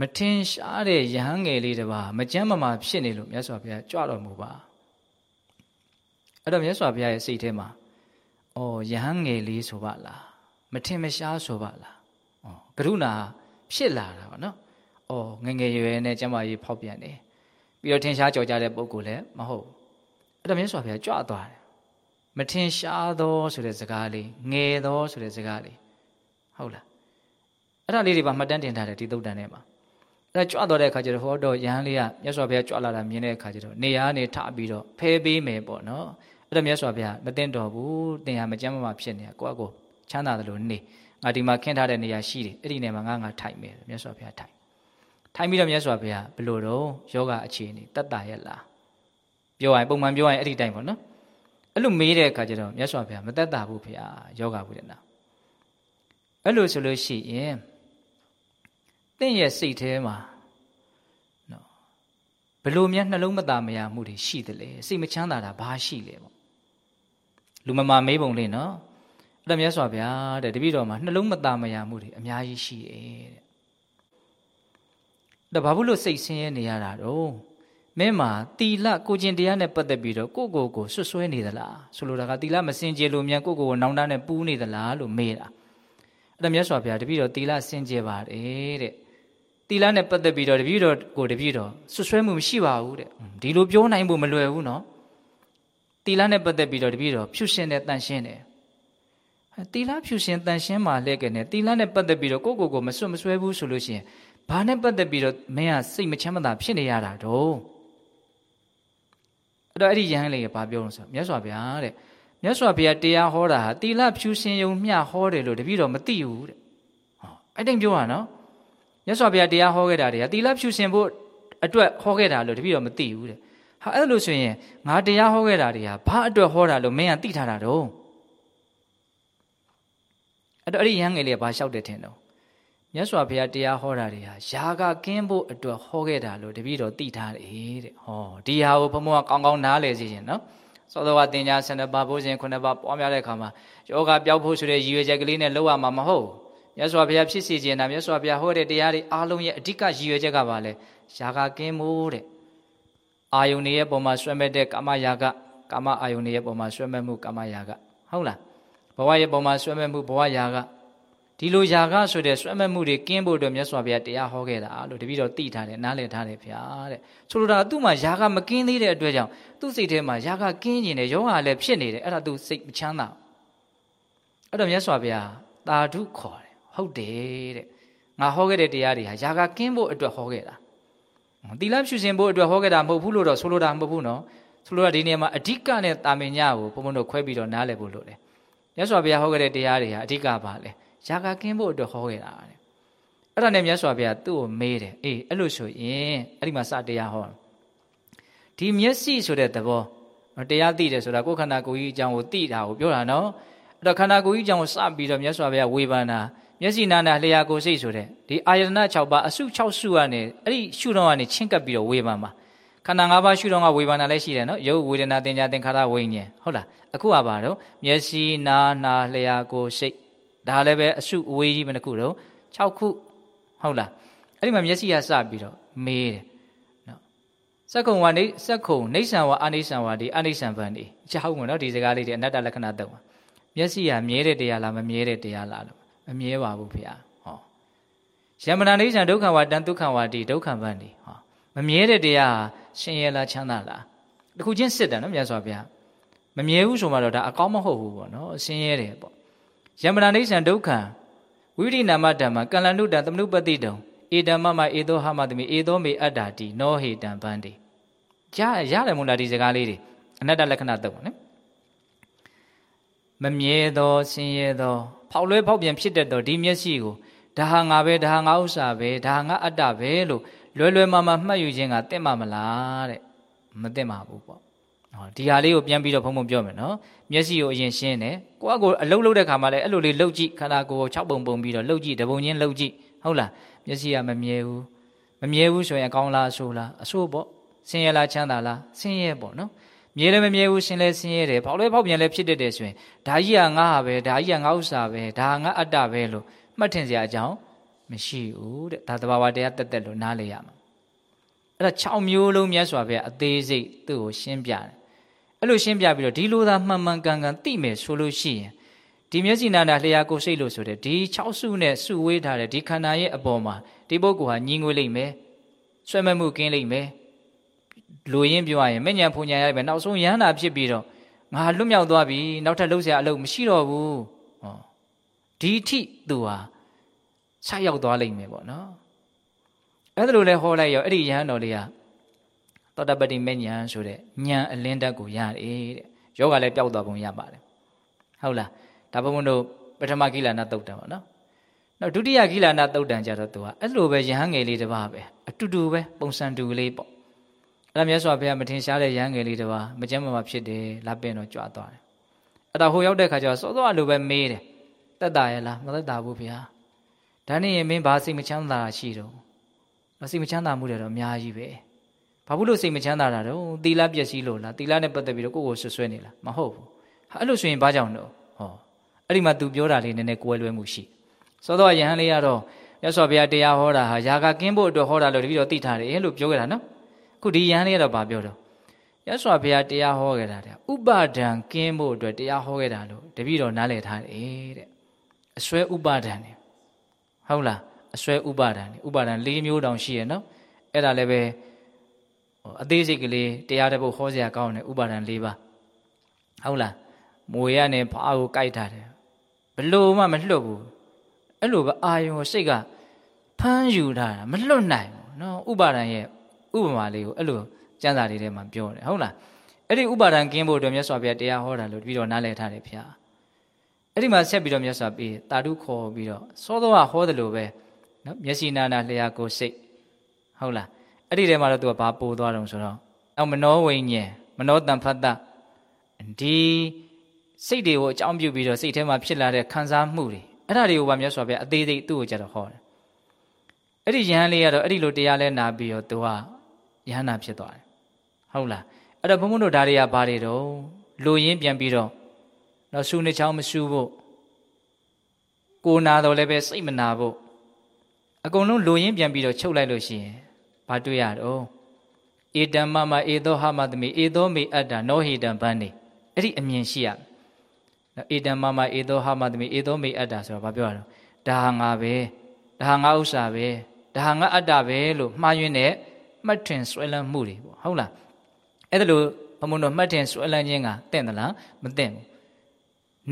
Speaker 1: မထင်ရှားတဲ့ယဟန်ငယ်လေးတစ်ပါးမကြမ်းမမာဖြစ်နေလို့မြတ်စွာဘုရားကြွတော်မူပါအဲ့တော့မြတ်စွာဘုရားရဲ့စိတ်ထဲမှာအော်ယဟန်ငယ်လေးဆိုပါလားမထင်မရှားဆိုပါလားအော်ကရုဏာဖြစ်လာတာပေါ့နော်အော်ငငယ်ရွယ်နဲ့ကျမကြီးဖောက်ပြန်တယ်ပြီးတော့ထင်ရှားကြော်ကြတဲ့ပုံကိုလည်းမဟုတ်အဲ့တော့မြတ်စွာဘုရားကြွသွားတယ်မထင်ရှားသောဆိုတဲ့စကားလေးငယ်သောဆိုတဲ့စကားလေးဟုတ်လားအဲ့ဒါလေးတွေပါမှတ်တမ်းတင်ထားတယ်ဒီသုတ်တန်ထဲမှာ အဲ့ကြွတော့တဲ့အခါကျတော့ဟောတော့ယဟန်လေးကမြတ်စွာဘုရားကြွလာတာမြင်တဲ့အခါကျတော့နေရာကနေထပြီးတော့ဖဲပေးမယ်ပေါ့နော်အဲ့တော့မြတ်စွာဘုရားမတင်တော်ဘူးတင်ဟာမကြမ်းမမဖြစ်နေတာကိုယ့်အကိုချမ်းသာတယ်လို့နေငါဒီမှာခင်းထားတဲ့နေရာရှိတယ်အဲ့ဒီနေရာမှာငါငါထိုင်မယ်မြတ်စွာဘုရားထိုင်ထိုင်ပြီးတော့မြတ်စွာဘုရားဘလို့တော့ယောဂအခြေအနေတတ်တာရဲ့လားပြောရင်ပုံမှန်ပြောရင်အဲ့ဒီတိုင်းပေါ့နော်အဲ့လိုမေးတဲ့အခါကျတော့မြတ်စွာဘုရားမတတ်တာဘူးဖေ။ယောဂဝိဒနာအဲ့လိုဆိုလို့ရှိရင် တင့်ရဲ့စိတ်ထဲမှာနော်ဘလို့များနှလုံးမသားမရမှုတွေရှိတယ်လေစိတ်မချမ်းသာတာဘာရှိလဲပေါ့လူမမာမေးပုံလေးနော်အဲ့ဒါမြတ်စွာဘုရားတဲ့တပည့်တော်မှာနှလုံးမသားမရမှုတွေအများကြီးရှိတယ်တဲ့ဒါဘာဘူးလို့စိတ်ဆင်းရဲနေရတာတော့မင်းမှာတီလကိုကျင်တရားနဲ့ပတ်သက်ပြီးတော့ကိုကိုကိုဆွဆွဲနေသလားဆိုလိုတာကတီလမစင်ကြယ်လို့မြန်ကိုကိုကိုနောင်တနဲ့ပူးနေသလားလို့မေးတာအဲ့ဒါမြတ်စွာဘုရားတပည့်တော်တီလစင်ကြယ်ပါတယ်တဲ့ တီလနဲ့ပတ်သက်ပြီးတော့တပည့်တော်ကိုတပည့်တော်ဆွဆွဲမှုမရှိပါဘူးတဲ့ဒီလိုပြောနိုင်ဖို့မလွယ်ဘူးနော်တီလနဲ့ပတ်သက်ပြီးတော့တပည့်တော်ဖြူရှင်တဲ့တန်ရှင်းတယ်တီလဖြူရှင်တန်ရှင်းမှလဲကနေတီလနဲ့ပတ်သက်ပြီးတော့ကိုကိုကိုမဆွတ်မဆွဲဘူးဆိုလို့ရှိရင်ဘာနဲ့ပတ်သက်ပြီးတော့မင်းကစိတ်မချမ်းမသာဖြစ်နေရတာတော့အဲ့တော့အဲ့ဒီယဟန်လေးကဘာပြောလို့ဆိုမြတ်စွာဘုရားတဲ့မြတ်စွာဘုရားတရားဟောတာဟာတီလဖြူရှင်ယုံမျှဟောတယ်လို့တပည့်တော်မသိဘူးတဲ့ဟောအဲ့တိတ်ပြောတာနော် မြတ်စွာဘုရားတရားဟောခဲ့တာတွေကတီလဖြူရှင်ဖို့အတွက်ဟောခဲ့တာလို့တပည့်တော်မသိဘူးတဲ့ဟာအဲ့လိုဆိုရင်ငါတရားဟောခဲ့တာတွေကဘာအတွက်ဟောတာလို့မင်းကသိထားတာတော့အဲ့တော့အဲ့ဒီယဟန်ငယ်လေးကဘာလျှောက်တယ်ထင်တော့မြတ်စွာဘုရားတရားဟောတာတွေဟာယာကကင်းဖို့အတွက်ဟောခဲ့တာလို့တပည့်တော်သိထားတယ်တဲ့ဟောဒီဟာကိုဘုံဘုံကကောင်းကောင်းနားလည်စေခြင်းနော်သောတော်ကတင်ညာဆန္ဒပါဘိုးစဉ်ခုနှစ်ပါးပွားများတဲ့အခါမှာယောဂပျောက်ဖို့ဆိုတဲ့ရည်ရွယ်ချက်ကလေးနဲ့လောက်ရမှာမဟုတ် မြတ်စွာဘုရားဖြစ်စေခြင်းတာမြတ်စွာဘုရားဟောတဲ့တရားတွေအားလုံးရဲ့အဓိကရည်ရွယ်ချက်ကဘာလဲယာကကင်းမှုတဲ့အာယုန်ရဲ့ပုံမှာဆွဲမဲ့တဲ့ကာမယာကကာမအာယုန်ရဲ့ပုံမှာဆွဲမဲ့မှုကာမယာကဟုတ်လားဘဝရဲ့ပုံမှာဆွဲမဲ့မှုဘဝယာကဒီလိုယာကဆိုတဲ့ဆွဲမဲ့မှုတွေကင်းဖို့အတွက်မြတ်စွာဘုရားတရားဟောခဲ့တာလို့တပည့်တော်သိထားတယ်နားလည်ထားတယ်ဗျာတဲ့ဆိုလိုတာသူ့မှာယာကမကင်းသေးတဲ့အတွက်ကြောင့်သူ့စိတ်ထဲမှာယာကကင်းနေတယ်ယောဂါလည်းဖြစ်နေတယ်အဲ့ဒါသူစိတ်မချမ်းသာအဲ့တော့မြတ်စွာဘုရားတာဓုခေါ် ဟုတ်တယ်တဲ့ငါဟောခဲ့တဲ့တရားတွေဟာຢာကကင်းဖို့အတွက်ဟောခဲ့တာသီလဖြူစင်ဖို့အတွက်ဟောခဲ့တာမဟုတ်ဘူးလို့တော့ဆိုလိုတာမဟုတ်ဘူးနော်ဆိုလိုတာဒီနေရာမှာအဓိကနဲ့တာမင်ညကိုဘုံဘုံတို့ခွဲပြီးတော့နားလည်ဖို့လိုတယ်မြတ်စွာဘုရားဟောခဲ့တဲ့တရားတွေဟာအဓိကပါလေຢာကကင်းဖို့အတွက်ဟောခဲ့တာတဲ့အဲ့ဒါနဲ့မြတ်စွာဘုရားသူ့ကိုမေးတယ်အေးအဲ့လိုဆိုရင်အဲ့ဒီမှာစတရားဟောဒီမျက်စိဆိုတဲ့သဘောတရားသိတယ်ဆိုတာကိုယ်ခန္ဓာကိုယ်ကြီးအကြောင်းကိုသိတာကိုပြောတာနော်အဲ့တော့ခန္ဓာကိုယ်ကြီးအကြောင်းကိုစပြီးတော့မြတ်စွာဘုရားဝေဖန်တာ မျက်စိနာနာလျှာကိုယ်စိတ်ဆိုတဲ့ဒီအာယတနာ6ပါးအစု6စုကနေအဲ့ဒီရှုတော့ကနေချင်းကပ်ပြီးတော့ဝေဖန်ပါခန္ဓာ၅ပါးရှုတော့ကဝေဖန်တာလည်းရှိတယ်နော်ရုပ်ဝေဒနာသင်ညာသင်္ခါရဝိညာဉ်ဟုတ်လားအခုကပါတော့မျက်စိနာနာလျှာကိုယ်စိတ်ဒါလည်းပဲအစုအဝေးကြီးမတစ်ခုတော့6ခုဟုတ်လားအဲ့ဒီမှာမျက်စိကစပြီးတော့မေးတယ်နော်စက္ကုံဝါနေစက္ကုံနေဆံဝါအာနေဆံဝါဒီအာနေဆံဗန်ဒီကြောက်မှာနော်ဒီစကားလေးတွေအနတ္တလက္ခဏာတော့မျက်စိကမြဲတဲ့တရားလားမမြဲတဲ့တရားလားလို့ မမြဲပါဘူးဖေ။ဟောယမနာနေဆံဒုက္ခဝါတန်ဒုက္ခဝါဒီဒုက္ခဗန်ဒီဟောမမြဲတဲ့တရားရှင်ရလားချမ်းသာလားတခုချင်းစစ်တယ်နော်မြတ်စွာဘုရားမမြဲဘူးဆိုမှတော့ဒါအကောင်းမဟုတ်ဘူးပေါ့နော်ဆင်းရဲတယ်ပေါ့ယမနာနိစ္စံဒုက္ခံဝိရိနာမဓမ္မကလန္နုတံသမနုပတိတုံဧဓမ္မမဧသောဟမတမိဧသောမေအတ္တာတိနောဟေတံဗန္တိကြားရတယ်မို့လားဒီစကားလေးတွေအနတ္တလက္ခဏာတော့နော် မမြဲသောဆင်းရဲသောဖောက်လွဲဖောက်ပြန်ဖြစ်တတ်သောဒီမျက်စိကိုဒါဟာငါပဲဒါဟာငါဥစ္စာပဲဒါဟာငါအတ္တပဲလို့လွယ်လွယ်မှာမှာမှတ်ယူခြင်းကတင့်မှာမလားတဲ့မတင့်မှာဘူးပေါ့ဟောဒီဟာလေးကိုပြန်ပြီးတော့ဘုံဘုံပြောမယ်နော်မျက်စိကိုအရင်ရှင်းတယ်ကိုယ့်အကိုအလုတ်လုတ်တဲ့ခါမှာလည်းအဲ့လိုလေးလှုပ်ကြည့်ခန္ဓာကိုယ်ကို၆ပုံပုံပြီးတော့လှုပ်ကြည့်တပုံချင်းလှုပ်ကြည့်ဟုတ်လားမျက်စိကမမြဲဘူးမမြဲဘူးဆိုရင်အကောင်းလားအဆိုးလားအဆိုးပေါ့ဆင်းရဲလားချမ်းသာလားဆင်းရဲပေါ့နော် မြဲလည်းမမြဲဘူးရှင်လည်းဆင်းရဲတယ်ဖောက်လဲဖောက်ပြန်လည်းဖြစ်တတ်တယ်ဆိုရင်ဒါကြီးကငါဟာပဲဒါကြီးကငါဥစ္စာပဲဒါငါအတ္တပဲလို့မှတ်ထင်စရာအကြောင်းမရှိဘူးတဲ့ဒါတဘာဝတရားတက်တက်လို့နားလေရမှာအဲ့ဒါ6မျိုးလုံးမြတ်စွာဘုရားအသေးစိတ်သူ့ကိုရှင်းပြတယ်အဲ့လိုရှင်းပြပြီးတော့ဒီလိုသာမှန်မှန်ကန်ကန်သိမယ်ဆိုလို့ရှိရင်ဒီမျက်စိနာနာလျှာကိုစိတ်လို့ဆိုတဲ့ဒီ6စုနဲ့စုဝေးထားတဲ့ဒီခန္ဓာရဲ့အပေါ်မှာဒီပုဂ္ဂိုလ်ဟာညီငွေလိမ့်မယ်ဆွဲမဲ့မှုကင်းလိမ့်မယ် လူရင်းပြောရရင်မညံဖုန်ညာရပဲနောက်ဆုံးရဟန္တာဖြစ်ပြီးတော့ငါလွတ်မြောက်သွားပြီနောက်ထပ်လှုပ်ရှားအလုပ်မရှိတော့ဘူးဟောဒီအထိသူဟာဆက်ရောက်သွားလိမ့်မယ်ပေါ့နော်အဲ့ဒါလိုလဲဟောလိုက်ရောအဲ့ဒီယဟန်တော်လေးကသောတပတိမေညာဆိုတဲ့ဉာဏ်အလင်းတက်ကိုရတယ်တဲ့ယောဂလည်းပျောက်သွားပုံရပါတယ်ဟုတ်လားဒါဘုံဘုံတို့ပထမကိလနာတုတ်တံပေါ့နော်နောက်ဒုတိယကိလနာတုတ်တံကြတော့သူကအဲ့လိုပဲယဟန်ငယ်လေးတစ်ပါးပဲအတူတူပဲပုံစံတူလေးပေါ့ အဲ့ဒါမြတ်စွာဘုရားမထင်ရှားတဲ့ယဟန်ငယ်လေးတစ်ပါးမကြမ်းမမဖြစ်တယ်လာပင်တော့ကြွားသွားတယ်အဲ့ဒါဟိုရောက်တဲ့ခါကျတော့စောစောအလိုပဲမေးတယ်တက်တာရဲ့လားမတက်တာဘူးဗျာဒါနဲ့ရင်မင်းဘာစိတ်မချမ်းသာရှိတော့စိတ်မချမ်းသာမှုတွေတော့အများကြီးပဲဘာဘူးလို့စိတ်မချမ်းသာတာတော့သီလပျက်စီးလို့လားသီလနဲ့ပတ်သက်ပြီးတော့ကိုယ့်ကိုဆွဆွဲနေလားမဟုတ်ဘူးဟာအဲ့လိုဆိုရင်ဘာကြောင့်တော့ဟောအဲ့ဒီမှာ तू ပြောတာလေးနည်းနည်းကွဲလွဲမှုရှိစောတော့ယဟန်လေးကတော့ရသော်ဘုရားတရားဟောတာဟာຢာကကင်းဖို့အတွက်ဟောတာလို့တပည့်တော်သိထားတယ်လို့ပြောခဲ့တာနော်အ ခုဒီယဟန်လေးကတော့ဗာပြောတော့ရသော်ဘုရားတရားဟောခဲ့တာတဲ့ဥပါဒံကင်းဖို့အတွက်တရားဟောခဲ့တာလို့တပည့်တော်နားလည်ထားတယ်တဲ့အစွဲဥပါဒံနေဟုတ်လားအစွဲဥပါဒံနေဥပါဒံ၄မျိုးတောင်ရှိရနော်အဲ့ဒါလည်းပဲအသေးစိတ်ကလေးတရားတစ်ပုဒ်ဟောစရာကောင်းတယ်ဥပါဒံ၄ပါးဟုတ်လားမွေရနဲ့ဖားကိုကြိုက်ထားတယ်ဘလို့မှမလွတ်ဘူးအဲ့လိုပဲအာယုံကိုစိတ်ကဖမ်းယူထားတာမလွတ်နိုင်ဘူးနော်ဥပါဒံရဲ့ ဥပမာလေးကိုအဲ့လိုကျမ်းစာလေးထဲမှာပြောတယ်ဟုတ်လားအဲ့ဒီဥပါဒံကင်းဖို့အတွက်မြတ်စွာဘုရားတရားဟောတာလို့ပြီးတော့နားလည်ထားတယ်ဗျာအဲ့ဒီမှာဆက်ပြီးတော့မြတ်စွာဘုရားတာဓုခေါ်ပြီးတော့စောသောကဟောတယ်လို့ပဲနော်မျက်စိနာနာလျှာကိုစိတ်ဟုတ်လားအဲ့ဒီထဲမှာတော့သူကဘာပို့သွားတော့ဆိုတော့အောက်မနောဝိညာဉ်မနောတံဖတ်တဒီစိတ်တွေကိုအကြောင်းပြုပြီးတော့စိတ်ထဲမှာဖြစ်လာတဲ့ခံစားမှုတွေအဲ့ဒါတွေကိုဗာမြတ်စွာဘုရားအသေးစိတ်သူ့ကိုကြတော့ဟောတယ်အဲ့ဒီယဟန်လေးကတော့အဲ့ဒီလိုတရားလဲနာပြီးတော့သူက ယဟန်နာဖြစ်သွားတယ်ဟုတ်လားအဲ့တော့ဘုန်းဘုန်းတို့ဒါတွေကဘာတွေတော့လူရင်းပြန်ပြီးတော့တော့ဆူနေချောင်းမဆူဖို့ကိုနာတော့လည်းပဲစိတ်မနာဖို့အကုန်လုံးလူရင်းပြန်ပြီးတော့ချုပ်လိုက်လို့ရှိရင်ဘာတွေ့ရတော့ဧတံမမဧသောဟမသမိဧသောမေအတ္တနောဟိတံဗန္နေအဲ့ဒီအမြင်ရှိရဧတံမမဧသောဟမသမိဧသောမေအတ္တဆိုတော့ဘာပြောရတော့ဒါဟာငါပဲဒါဟာငါဥစ္စာပဲဒါဟာငါအတ္တပဲလို့မှားယွင်းတဲ့ မှတ်ထင်ဆွဲလန်းမှုတွေပေါ့ဟုတ်လားအဲ့ဒါလို့ဘုံဘုံတို့မှတ်ထင်ဆွဲလန်းခြင်းကတင့်သလားမတင့်ဘူး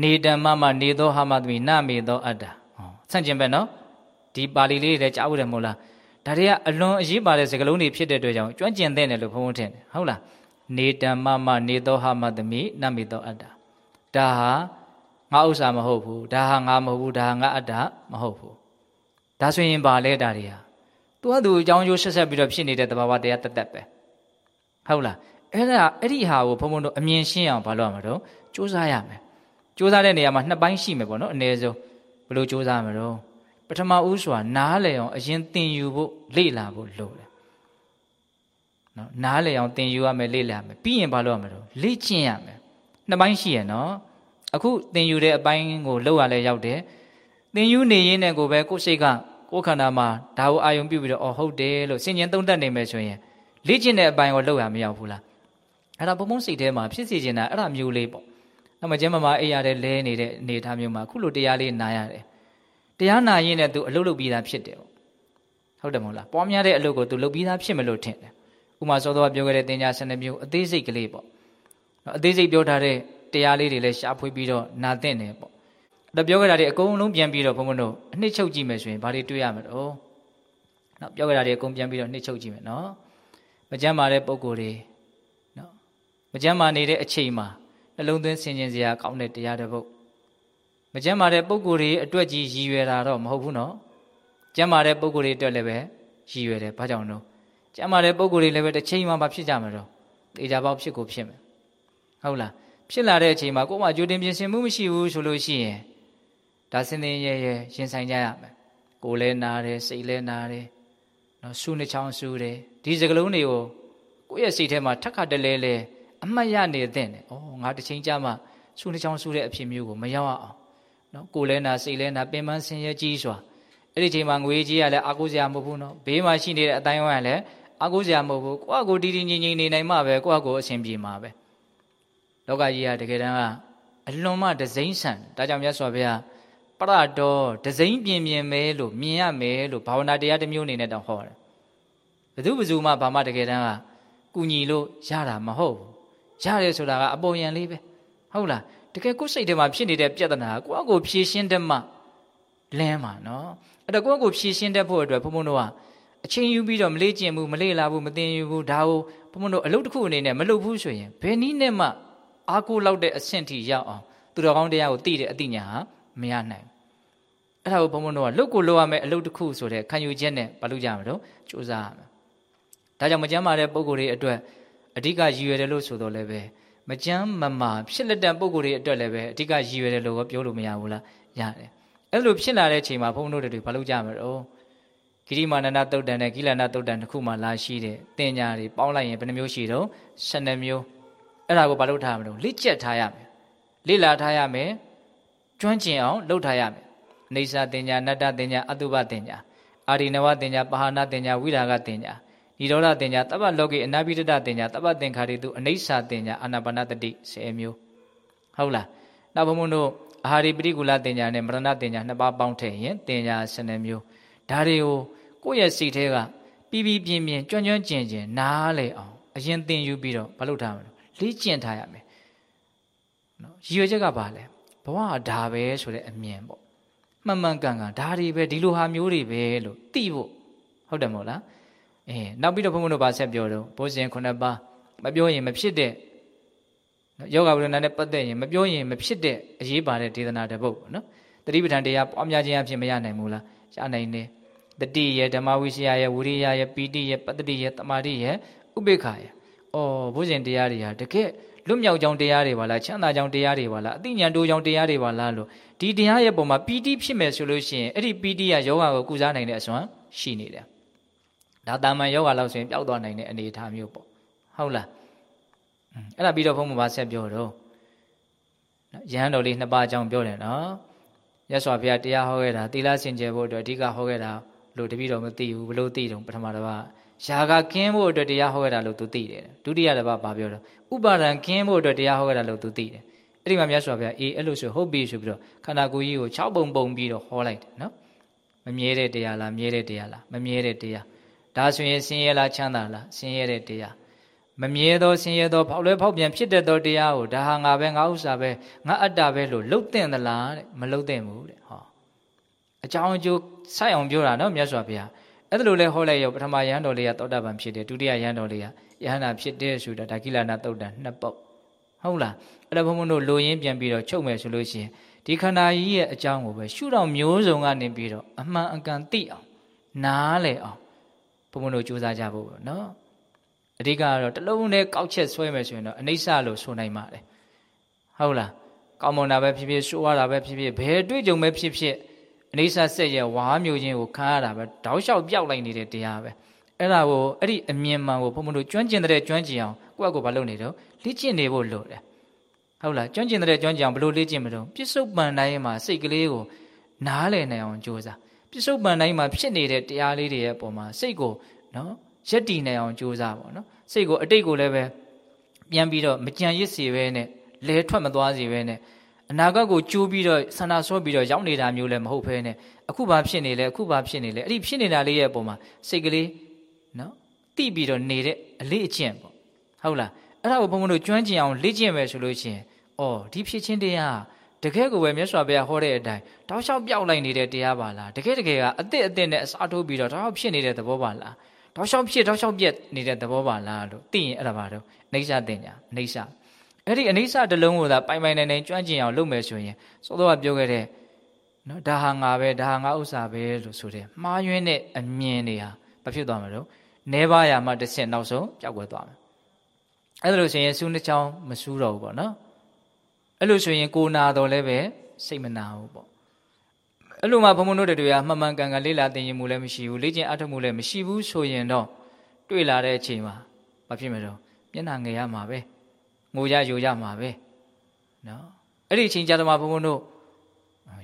Speaker 1: နေတံမမနေသောဟာမသမိနမေသောအတ္တဟောဆန့်ကျင်ပဲနော်ဒီပါဠိလေးတွေကြားဦးတယ်မို့လားဒါတွေကအလွန်အရေးပါတဲ့စကားလုံးတွေဖြစ်တဲ့အတွက်ကြောင့်ကျွမ်းကျင်တဲ့တယ်လို့ဘုံဘုံထင်တယ်ဟုတ်လားနေတံမမနေသောဟာမသမိနမေသောအတ္တဒါဟာငါဥစ္စာမဟုတ်ဘူးဒါဟာငါမဟုတ်ဘူးဒါဟာငါအတ္တမဟုတ်ဘူးဒါဆိုရင်ဘာလဲဒါတွေဟာ သူကသူအကြောင်းကျိုးဆက်ဆက်ပြီးတော့ဖြစ်နေတဲ့သဘာဝတရားတက်တက်ပဲဟုတ်လားအဲ့ဒါအဲ့ဒီဟာကိုဘုံဘုံတို့အမြင်ရှင်းအောင်ဘာလုပ်ရမှာတော့စူးစမ်းရမယ်စူးစမ်းတဲ့နေရာမှာနှစ်ပိုင်းရှိမယ်ပေါ့နော်အနည်းဆုံးဘယ်လိုစူးစမ်းမလို့ပထမဦးစွာနားလည်အောင်အရင်သင်ယူဖို့လေ့လာဖို့လိုတယ်နော်နားလည်အောင်သင်ယူရမယ်လေ့လာမယ်ပြီးရင်ဘာလုပ်ရမလို့လေ့ကျင့်ရမယ်နှစ်ပိုင်းရှိရနော်အခုသင်ယူတဲ့အပိုင်းကိုလောက်ရလဲရောက်တယ်သင်ယူနေရင်းနဲ့ကိုပဲကိုယ်စိတ်က ကိုယ်ခန္ဓာမှာဒါကိုအာယုံပြုပြီးတော့အော်ဟုတ်တယ်လို့စင်ကျင်သုံးတတ်နေမယ်ဆိုရင်လေ့ကျင့်တဲ့အပိုင်းကိုလောက်ရမရောက်ဘူးလားအဲ့ဒါဘုံဘုံစိတ်ထဲမှာဖြစ်စီနေတာအဲ့ဒါမျိုးလေးပေါ့။နောက်မှကျမ်းမာမှာအိယာတဲ့လဲနေတဲ့အနေအထားမျိုးမှာခုလိုတရားလေးနာရတယ်။တရားနာရင်လည်း तू အလုပ်လုပ်ပြီးသားဖြစ်တယ်ပေါ့။ဟုတ်တယ်မဟုတ်လား။ပွားများတဲ့အလုပ်ကို तू လုပ်ပြီးသားဖြစ်မလို့ထင်တယ်။ဥမာစောစောပြောခဲ့တဲ့တင်ညာ12မျိုးအသေးစိတ်ကလေးပေါ့။နော်အသေးစိတ်ပြောထားတဲ့တရားလေးတွေလည်းရှားဖွေးပြီးတော့နာသင့်တယ်ပေါ့။ ဒါပြောခဲ့တာတွေအကုန်လုံးပြန်ပြီးတော့ဘုံဘုံတို့အနှစ်ချုပ်ကြည့်မယ်ဆိုရင်ဘာတွေတွေ့ရမလို့။နော်ပြောခဲ့တာတွေအကုန်ပြန်ပြီးတော့နှစ်ချုပ်ကြည့်မယ်နော်။မကြမ်းပါတဲ့ပုံကိုယ်တွေနော်မကြမ်းမာနေတဲ့အချိန်မှာနှလုံးသွင်းဆင်ခြင်စရာကောင်းတဲ့တရားတစ်ပုဒ်မကြမ်းမာတဲ့ပုံကိုယ်တွေအတွက်ကြီးရည်ရွယ်တာတော့မဟုတ်ဘူးနော်ကြမ်းမာတဲ့ပုံကိုယ်တွေအတွက်လည်းပဲရည်ရွယ်တယ်ဘာကြောင့်လို့ကြမ်းမာတဲ့ပုံကိုယ်တွေလည်းပဲတစ်ချိန်မှမဖြစ်ကြမှာတော့တေချာပေါက်ဖြစ်ကိုဖြစ်မယ်ဟုတ်လားဖြစ်လာတဲ့အချိန်မှာကိုယ်မှကြိုတင်ပြင်ဆင်မှုမရှိဘူးဆိုလို့ရှိရင် ဒါစင်စင်ရဲရဲရင်ဆိုင်ကြရမယ်ကိုယ်လည်းနာတယ်စိတ်လည်းနာတယ်နော်ဆူနှချောင်းဆူတယ်ဒီစကလုံးတွေကိုကိုယ့်ရဲ့စိတ်ထဲမှာထက်ခါတလဲလဲအမှတ်ရနေသင့်တယ်။အော်ငါတစ်ချိန်ကြာမှဆူနှချောင်းဆူတဲ့အဖြစ်မျိုးကိုမရောက်အောင်နော်ကိုယ်လဲနာစိတ်လဲနာပင်ပန်းဆင်းရဲကြီးစွာအဲ့ဒီချိန်မှာငွေကြီးရလဲအာကိုစရာမဟုတ်ဘူးနော်ဘေးမှာရှိနေတဲ့အတိုင်းဝိုင်းလည်းအာကိုစရာမဟုတ်ဘူးကိုယ့်အကိုတီးတီးငြိမ်ငြိမ်နေနိုင်မှပဲကိုယ့်အကိုအဆင်ပြေမှာပဲလောကကြီးကတကယ်တမ်းကအလွန်မှဒစိမ့်ဆန်ဒါကြောင့်မြတ်စွာဘုရား ပရတော်ဒစိမ့်ပြင်းပြင်းမဲလို့မြင်ရမယ်လို့ဘာဝနာတရားတစ်မျိုးအနေနဲ့တောင်ဟောတယ်ဘယ်သူဘယ်သူမှဘာမှတကယ်တမ်းကကူညီလို့ရတာမဟုတ်ဘူးရတယ်ဆိုတာကအပေါ်ယံလေးပဲဟုတ်လားတကယ်ကိုယ်စိတ်ထဲမှာဖြစ်နေတဲ့ပြဿနာကိုယ့်အကိုဖြေရှင်းတတ်မှလန်းမှာနော်အဲ့တော့ကိုယ့်အကိုဖြေရှင်းတတ်ဖို့အတွက်ဘုံဘုံတို့ကအချိန်ယူပြီးတော့မလေးကျင်ဘူးမလေးလာဘူးမသိယူဘူးဒါကိုဘုံဘုံတို့အလုပ်တစ်ခုအနေနဲ့မလုပ်ဘူးဆိုရင်ဘယ်နည်းနဲ့မှအားကိုးလောက်တဲ့အဆင့်ထိရောက်အောင်သူတော်ကောင်းတရားကိုသိတဲ့အသိဉာဏ်ဟာ မရနိုင်အဲ့ဒါကိုဘုံဘုံတို့ကလုတ်ကိုလောက်ရမယ်အလုပ်တစ်ခုဆိုတဲ့ခံယူချက်နဲ့ဘာလို့ကြမှာတော့စူးစမ်းရမယ်ဒါကြောင့်မကြမ်းပါတဲ့ပုံကိုယ်တွေအတွက်အဓိကရည်ရွယ်တယ်လို့ဆိုတော့လည်းပဲမကြမ်းမမာဖြစ်လက်တဲ့ပုံကိုယ်တွေအတွက်လည်းပဲအဓိကရည်ရွယ်တယ်လို့ပြောလို့မရဘူးလားရတယ်အဲ့လိုဖြစ်လာတဲ့ချိန်မှာဘုန်းတို့တွေဘာလို့ကြမှာတော့ဂိရိမာနန္ဒတုတ်တန်နဲ့ဂိလနာတုတ်တန်တစ်ခုမှလာရှိတဲ့တင်ညာတွေပေါင်းလိုက်ရင်ဘယ်နှမျိုးရှိတော့12မျိုးအဲ့ဒါကိုဘာလို့ထားမလို့လိကျက်ထားရမယ်လိလာထားရမယ် ကျွမ်းကျင်အောင်လုပ်ထားရမယ်နေစာတင်ညာနတ္တတင်ညာအတုပတင်ညာအာရိနဝတင်ညာပဟာနာတင်ညာဝိရာဂတင်ညာဤဒေါရတင်ညာတပ္ပလောကေအနာပိတတတင်ညာတပ္ပသင်္ခါရိတုအနိစ္စတင်ညာအာနာပါနတတိ10မျိုးဟုတ်လားနောက်ဘုံဘုံတို့အာဟာရိပရိကူလတင်ညာနဲ့မရဏတင်ညာနှစ်ပါးပေါင်းထည့်ရင်တင်ညာ12မျိုးဒါတွေကိုကိုယ့်ရဲ့စိတ်ထဲကပြီးပြီးပြင်းပြင်းကြွကြွကျင်ကျင်နားလေအောင်အရင်သင်ယူပြီးတော့မလုပ်ထားမလို့လေ့ကျင့်ထားရမယ်နော်ရည်ရွယ်ချက်ကဘာလဲ ဘဝကဒါပဲဆိုတဲ့အမြင်ပေါ့မှန်မှန်ကန်ကန်ဒါတွေပဲဒီလိုဟာမျိုးတွေပဲလို့သိဖို့ဟုတ်တယ်မို့လားအဲနောက်ပြီးတော့ဘုန်းဘုန်းတို့ဗာဆက်ပြောတော့ဘိုးစဉ်ခုနှစ်ပါးမပြောရင်မဖြစ်တဲ့ယောဂဝိရဏနဲ့ပတ်သက်ရင်မပြောရင်မဖြစ်တဲ့အရေးပါတဲ့ဒေသနာတစ်ပုဒ်ပေါ့နော်တတိပဋ္ဌာန်တရားပွားများခြင်းအဖြစ်မရနိုင်ဘူးလားရနိုင်တယ်တတိယဓမ္မဝိရှယရဲ့ဝိရိယရဲ့ပီတိရဲ့ပတ္တိရဲ့တမာတိရဲ့ဥပေက္ခရဲ့အော်ဘုဇင်တရားတွေဟာတကယ် လွတ်မြောက်ကြောင်းတရားတွေပါလားချမ်းသာကြောင်းတရားတွေပါလားအသိဉာဏ်တိုးကြောင်းတရားတွေပါလားလို့ဒီတရားရဲ့ပုံမှာပီတိဖြစ်မယ်ဆိုလို့ရှိရင်အဲ့ဒီပီတိကယောဂကိုကုစားနိုင်တဲ့အစွမ်းရှိနေတယ်ဒါတာမန်ယောဂလောက်ဆိုရင်ပျောက်သွားနိုင်တဲ့အနေအထားမျိုးပေါ့ဟုတ်လားအဲ့ဒါပြီးတော့ဘုန်းဘုရားဆက်ပြောတော့ရဟန်းတော်လေးနှစ်ပါးအကြောင်းပြောတယ်နော်ရသော်ဘုရားတရားဟောခဲ့တာသီလစင်ကြယ်ဖို့အတွက်အဓိကဟောခဲ့တာလို့တပည့်တော်မသိဘူးဘလို့သိတော့ပထမတစ်ပါး ယာကကင်းဖို့အတွက်တရားဟောခဲ့တာလို့သူသိတယ်ဒုတိယတစ်ပါးဘာပြောတော့ဥပါဒံကင်းဖို့အတွက်တရားဟောခဲ့တာလို့သူသိတယ်အဲ့ဒီမှာမြတ်စွာဘုရားအေးအဲ့လိုဆိုဟုတ်ပြီဆိုပြီးတော့ခန္ဓာကိုယ်ကြီးကို6ပုံပုံပြီးတော့ဟောလိုက်တယ်နော်မမြဲတဲ့တရားလားမြဲတဲ့တရားလားမမြဲတဲ့တရားဒါဆိုရင်ဆင်းရဲလားချမ်းသာလားဆင်းရဲတဲ့တရားမမြဲသောဆင်းရဲသောဖောက်လွဲဖောက်ပြန်ဖြစ်တတ်သောတရားကိုဒါဟာငါပဲငါဥစ္စာပဲငါအတ္တပဲလို့လှုပ်တဲ့သလားတဲ့မလှုပ်တဲ့ဘူးတဲ့ဟောအကြောင်းအကျိုးစိုက်အောင်ပြောတာနော်မြတ်စွာဘုရား အဲ့ဒါလိုလဲဟောလိုက်ရောပထမရဟန်းတော်လေးကသောတာပန်ဖြစ်တယ်ဒုတိယရဟန်းတော်လေးကယဟန္တာဖြစ်တယ်ဆိုတာဒါကိလနာတုတ်တန်နှစ်ပုတ်ဟုတ်လားအဲ့ဒါဘုံဘုံတို့လိုရင်းပြန်ပြီးတော့ချုပ်မယ်ဆိုလို့ရှိရင်ဒီခန္ဓာကြီးရဲ့အကြောင်းကိုပဲရှုတော့မျိုးစုံကနေပြီးတော့အမှန်အကန်သိအောင်နားလည်အောင်ဘုံဘုံတို့ကြိုးစားကြဖို့ပေါ့နော်အဓိကကတော့တလုံးနဲ့ကောက်ချက်ဆွဲမယ်ဆိုရင်တော့အနိစ္စလို့ဆိုနိုင်ပါတယ်ဟုတ်လားကောင်းမွန်တာပဲဖြစ်ဖြစ်ဆိုးရတာပဲဖြစ်ဖြစ်ဘယ်တွေ့ကြုံပဲဖြစ်ဖြစ် အနိစ္စဆက်ရဲ့ဝါမျိုးချင်းကိုခံရတာပဲတောက်လျှောက်ပြောက်လိုက်နေတဲ့တရားပဲအဲ့ဒါကိုအဲ့ဒီအမြင်မှန်ကိုဘုံဘုံတို့ကျွမ်းကျင်တဲ့ကျွမ်းကျင်အောင်ကိုယ့်အကိုဘာလုပ်နေတော့လေ့ကျင့်နေဖို့လိုတယ်ဟုတ်လားကျွမ်းကျင်တဲ့ကျွမ်းကျင်အောင်ဘယ်လိုလေ့ကျင့်မလို့ပြစ္ဆုတ်ပန်တိုင်းမှာစိတ်ကလေးကိုနားလည်နိုင်အောင်ကြိုးစားပြစ္ဆုတ်ပန်တိုင်းမှာဖြစ်နေတဲ့တရားလေးတွေရဲ့အပေါ်မှာစိတ်ကိုနော်ရက်တည်နိုင်အောင်ကြိုးစားပေါ့နော်စိတ်ကိုအတိတ်ကိုလည်းပဲပြန်ပြီးတော့မကြံရစ်စေပဲနဲ့လဲထွက်မသွားစေပဲနဲ့ အနာဂတ်ကိုကြိုးပြီးတော့ဆန္ဒဆွဲပြီးတော့ရောက်နေတာမျိုးလည်းမဟုတ်ဘဲနဲ့အခုဘာဖြစ်နေလဲအခုဘာဖြစ်နေလဲအဲ့ဒီဖြစ်နေတာလေးရဲ့အပေါ်မှာစိတ်ကလေးနော်တိပြီးတော့နေတဲ့အလေးအကျင့်ပေါ့ဟုတ်လားအဲ့ဒါကိုဘုံဘုံတို့ကျွမ်းကျင်အောင်လေ့ကျင့်မယ်ဆိုလို့ရှိရင်အော်ဒီဖြစ်ချင်းတရားတကယ်ကိုပဲမြတ်စွာဘုရားဟောတဲ့အတိုင်းတောက်လျှောက်ပြောက်လိုက်နေတဲ့တရားပါလားတကယ်တကယ်ကအစ်စ်အစ်စ်နဲ့အစားထိုးပြီးတော့တောက်ဖြစ်နေတဲ့သဘောပါလားတောက်လျှောက်ဖြစ်တောက်လျှောက်ပြက်နေတဲ့သဘောပါလားလို့သိရင်အဲ့ဒါပါတော့အိဋ္ဌတင်ညာအိဋ္ဌ အဲ့ဒီအိဋ္ဌတလုံးကိုသာပိုင်ပိုင်နိုင်နိုင်ကျွမ်းကျင်အောင်လုပ်မယ်ဆိုရင်စောစောကပြောခဲ့တဲ့နော်ဒါဟာငါပဲဒါဟာငါဥစ္စာပဲလို့ဆိုတဲ့မှားယွင်းတဲ့အမြင်တွေဟာဘာဖြစ်သွားမှာတော့နဲပါရမှတစ်ဆင့်နောက်ဆုံးကြောက်ွယ်သွားမယ်အဲ့ဒါလို့ဆိုရင်စူးနှချောင်းမစူးတော့ဘူးပေါ့နော်အဲ့လိုဆိုရင်ကိုနာတော်လည်းပဲစိတ်မနာဘူးပေါ့အဲ့လိုမှဘုံဘုံတို့တွေကမှန်မှန်ကန်ကန်လေးလာတင်ရင်မှုလည်းမရှိဘူးလေ့ကျင့်အထောက်မှုလည်းမရှိဘူးဆိုရင်တော့တွေ့လာတဲ့အချိန်မှာဘာဖြစ်မလဲတော့မျက်နှာငယ်ရမှာပဲ ငိုရယိုရမှာပဲနော်အဲ့ဒီအချိန်ကြတော့မှဘုံဘုံတို့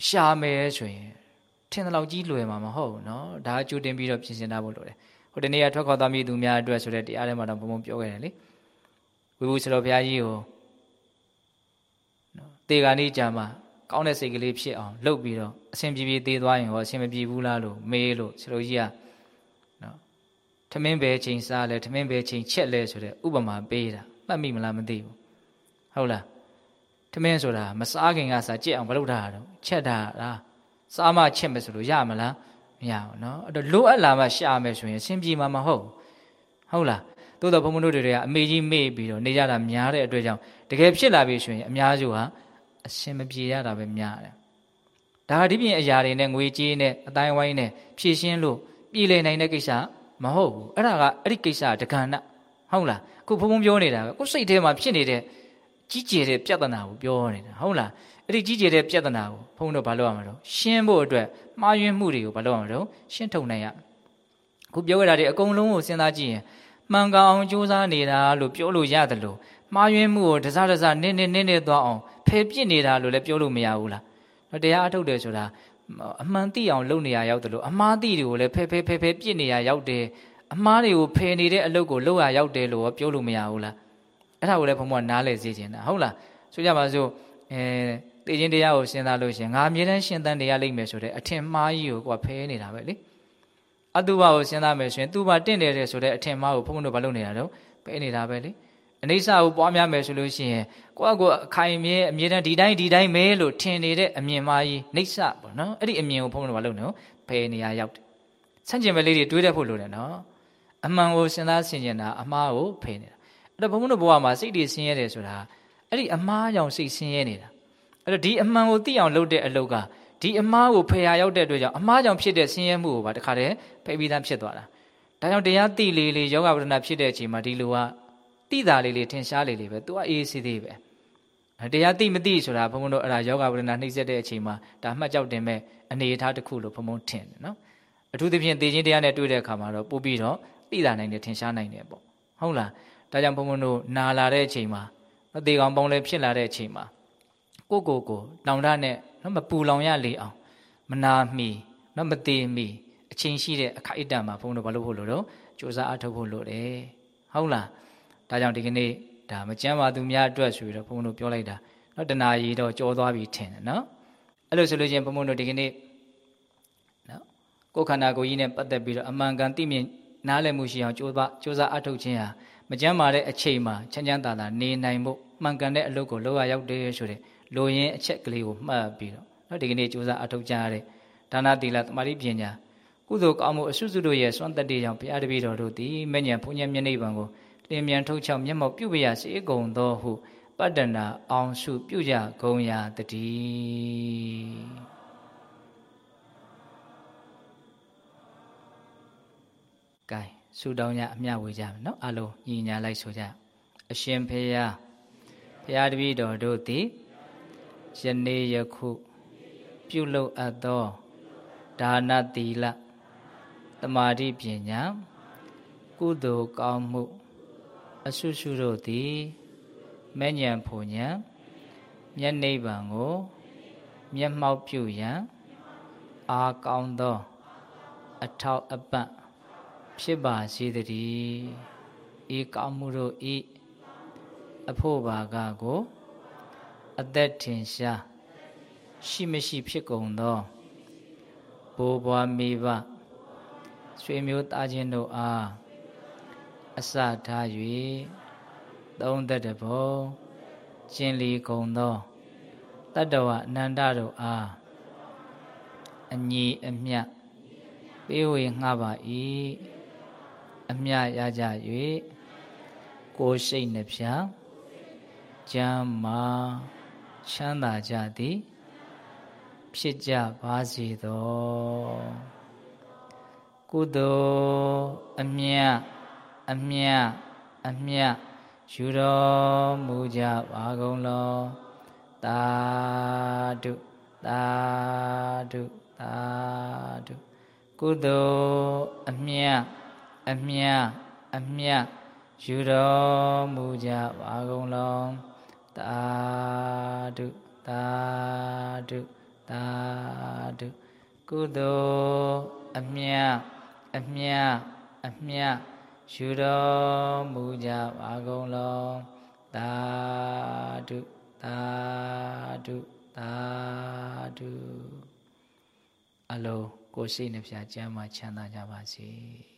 Speaker 1: ရှာမယ်ဆိုရင်ထင်တဲ့လောက်ကြီးလွယ်မှာမဟုတ်ဘူးနော်ဒါအကျိုးတင်ပြီးတော့ပြင်ဆင်ထားဖို့လိုတယ်ဟိုတနေ့ကထွက်ခေါ်သွားမိသူများအတွက်ဆိုတဲ့တရားထဲမှာတော့ဘုံဘုံပြောခဲ့တယ်လေဝိဘူးဆရာဘုရားကြီးကိုနော်တေဂာနိကြာမှာကောင်းတဲ့စိတ်ကလေးဖြစ်အောင်လုပ်ပြီးတော့အဆင်ပြေပြေသေးသွားရင်ဟောအဆင်မပြေဘူးလားလို့မေးလို့ဆရာကြီးကနော်ထမင်းပဲချိန်စားလဲထမင်းပဲချိန်ချက်လဲဆိုတဲ့ဥပမာပေးတာ မှတ်မိမလားမသိဘူးဟုတ်လားထမင်းဆိုတာမစားခင်ကစားကြက်အောင်မလုပ်တာတော့ချက်တာလားစားမှချက်မယ်ဆိုလို့ရမလားမရဘူးเนาะအဲ့တော့လိုအပ်လာမှရှာမယ်ဆိုရင်အဆင်ပြေမှာမဟုတ်ဟုတ်လားသို့တော့ဘုံဘုံတို့တွေကအမေကြီးမေ့ပြီးတော့နေကြတာများတဲ့အတွက်ကြောင့်တကယ်ဖြစ်လာပြီဆိုရင်အများစုဟာအဆင်မပြေရတာပဲများတယ်ဒါဟာဒီပြင်အရာတွေနဲ့ငွေကြေးနဲ့အတိုင်းဝိုင်းနဲ့ဖြည့်ရှင်းလို့ပြည်လည်နိုင်တဲ့ကိစ္စမဟုတ်ဘူးအဲ့ဒါကအဲ့ဒီကိစ္စတက္ကဏ ဟုတ်လားခုဘုံဘုံပြောနေတာပဲကိုယ်စိတ်ထဲမှာဖြစ်နေတဲ့ကြီးကျယ်တဲ့ပြဿနာကိုပြောနေတာဟုတ်လားအဲ့ဒီကြီးကျယ်တဲ့ပြဿနာကိုဘုံတို့ဘာလုပ်ရမလို့ရှင်းဖို့အတွက်မှားယွင်းမှုတွေကိုဘာလုပ်ရမလို့ရှင်းထုတ်နိုင်ရခုပြောခဲ့တာတွေအကုန်လုံးကိုစဉ်းစားကြည့်ရင်မှန်ကန်အောင်ကြိုးစားနေတာလို့ပြောလို့ရတယ်လို့မှားယွင်းမှုကိုတစားတစားနင်းနင်းနင်းနေသွားအောင်ဖယ်ပြစ်နေတာလို့လည်းပြောလို့မရဘူးလားတော့တရားအထုတ်တယ်ဆိုတာအမှန်သိအောင်လုပ်နေရရောက်တယ်လို့အမှားသိတွေကိုလည်းဖယ်ဖယ်ဖယ်ဖယ်ပြစ်နေရရောက်တယ် အမှားတွေကိုဖယ်နေတဲ့အလုပ်ကိုလုပ်ရရောက်တယ်လို့ပြောလို့မရဘူးလားအဲ့ဒါကိုလည်းဘုံဘုံနားလဲစေချင်တာဟုတ်လားဆိုကြပါစို့အဲတေခြင်းတရားကိုစဉ်းစားလို့ရှင်ငါအမြဲတမ်းရှင်သန်တရားလိမ့်မယ်ဆိုတဲ့အထင်မှားကြီးကိုကိုကဖယ်နေတာပဲလေအတုဘကိုစဉ်းစားမယ်ဆိုရင်သူဘတင့်တယ်တဲ့ဆိုတဲ့အထင်မှားကိုဘုံဘုံတို့ဘာလုပ်နေတာတော့ဖယ်နေတာပဲလေအနိစ္စကိုပွားများမယ်ဆိုလို့ရှိရင်ကိုယ့်အကိုအခိုင်အမြဲအမြဲတမ်းဒီတိုင်းဒီတိုင်းပဲလို့ထင်နေတဲ့အမြင်မှားကြီးနှိစ္စပေါ့နော်အဲ့ဒီအမြင်ကိုဘုံဘုံတို့ဘာလုပ်နေတော့ဖယ်နေရရောက်တယ်ဆန့်ကျင်ဘက်လေးတွေတွေးတတ်ဖို့လိုတယ်နော် အမှန်ကိုစဉ်းစားဆင်ခြင်တာအမှားကိုဖယ်နေတာအဲ့တော့ဘုံဘုံတို့ဘဝမှာစိတ်တွေဆင်းရဲတယ်ဆိုတာအဲ့ဒီအမှားကြောင့်စိတ်ဆင်းရဲနေတာအဲ့တော့ဒီအမှန်ကိုသိအောင်လုပ်တဲ့အလုပ်ကဒီအမှားကိုဖယ်ရရောက်တဲ့အတွက်ကြောင့်အမှားကြောင့်ဖြစ်တဲ့ဆင်းရဲမှုကိုပါတခါတည်းဖယ်ပြီးသားဖြစ်သွားတာဒါကြောင့်တရားသိလေလေယောဂဝဒနာဖြစ်တဲ့အချိန်မှာဒီလိုကတိတာလေးလေးထင်ရှားလေးလေးပဲသူကအေးအေးဆေးသေးပဲတရားသိမသိဆိုတာဘုံဘုံတို့အဲ့ဒါယောဂဝဒနာနှိမ့်ဆက်တဲ့အချိန်မှာဒါမှတ်ကြောက်တင်မဲ့အနေအထားတစ်ခုလို့ဘုံဘုံထင်တယ်နော်အထူးသဖြင့်သိချင်းတရားနဲ့တွေ့တဲ့အခါမှာတော့ပို့ပြီးတော့ သိတာနိုင်တယ်ထင်ရှားနိုင်တယ်ပေါ့ဟုတ်လားဒါကြောင့်ဘုံဘုံတို့နာလာတဲ့အချိန်မှာမသေးကောင်ပေါင်းလဲဖြစ်လာတဲ့အချိန်မှာကိုကိုကိုလောင်တနဲ့နော်မပူလောင်ရလေအောင်မနာမီနော်မသေးမီအချိန်ရှိတဲ့အခိုက်အတန့်မှာဘုံတို့ဘာလို့ဖို့လို့တော့စူးစမ်းအထောက်ဖို့လို့တယ်ဟုတ်လားဒါကြောင့်ဒီကနေ့ဒါမကြမ်းပါသူများအတွက်ဆိုပြီးတော့ဘုန်းတို့ပြောလိုက်တာနော်တဏှာကြီးတော့ကြောသွားပြီထင်တယ်နော်အဲ့လိုဆိုလို့ချင်းဘုံဘုံတို့ဒီကနေ့နော်ကိုယ်ခန္ဓာကိုယ်ကြီးနဲ့ပတ်သက်ပြီးတော့အမှန်ကန်သိမြင် နားလည်မှုရှိအောင်ကြိုးစားကြိုးစားအထောက်ခြင်းဟာမကြမ်းပါတဲ့အချိန်မှာချမ်းချမ်းသာသာနေနိုင်ဖို့မှန်ကန်တဲ့အလုပ်ကိုလုပ်ရရောက်တယ်ဆိုတဲ့လိုရင်းအချက်ကလေးကိုမှတ်ပြီးတော့နော်ဒီကနေ့ကြိုးစားအထောက်ကြရတဲ့ဒါနသီလသမာဓိပညာကုသိုလ်ကောင်းမှုအစွစုတို့ရဲ့စွမ်းတတ္တိကြောင့်ဘုရားတပည့်တော်တို့သည်မဉ္ဇဉ်ဘုံဉ္ဇဉ်မျက်နှိပ်ပံကိုလင်းမြန်ထုတ်ချောက်မျက်မှောက်ပြုပရစေကုန်သောဟုပတ္တနာအောင်စုပြုကြကုန်ရာတည်း ဆူတောင်းကြအမျှဝေကြမယ်နော်အလုံးညီညာလိုက်ဆိုကြအရှင်ဖေယဘုရားတပည့်တော်တို့သည်ယနေ့ယခုပြုလုပ်အပ်သောဒါနသီလတမာတိပညာကုသိုလ်ကောင်းမှု အဆုစုတို့သည်မဲ့ညံဖို့ညံမျက်နှိပ်ပံကို မျက်မှောက်ပြုရန် အာကောင်းသော အထောက်အပံ့ ဖြစ်ပါစေတည်းဤကောင်းမှုတို့ဤအဖို့ဘာကကို အသက်ထင်ရှားရှိမရှိဖြစ်ကုန်သောဘိုးဘွားမိဘဆွေမျိုးသားချင်းတို့အားအစထား၍သုံးသက်တဘောကျင်လီကုန်သောတတ္တဝအနန္တတို့အားအညီအမျှပေးဝေငှပါ၏ အမျှရကြ၍ကိုယ်စိတ်နှပြကျမ်းမာချမ်းသာကြသည်ဖြစ်ကြပါစေသောကုသိုလ်အမြတ်အမြတ်အမြတ်ယူတော်မူကြပါကုန်လောသာဓုသာဓုသာဓုကုသိုလ်အမြတ် အမြတ်အမြတ်ယူတော်မူကြပါကုန်လောသာဓုသာဓုသာဓုကုသိုလ်အမြတ်အမြတ်အမြတ်ယူတော်မူကြပါကုန်လောသာဓုသာဓုသာဓုအလုံးကိုယ်စိတ်နှပြချမ်းသာချမ်းသာကြပါစေ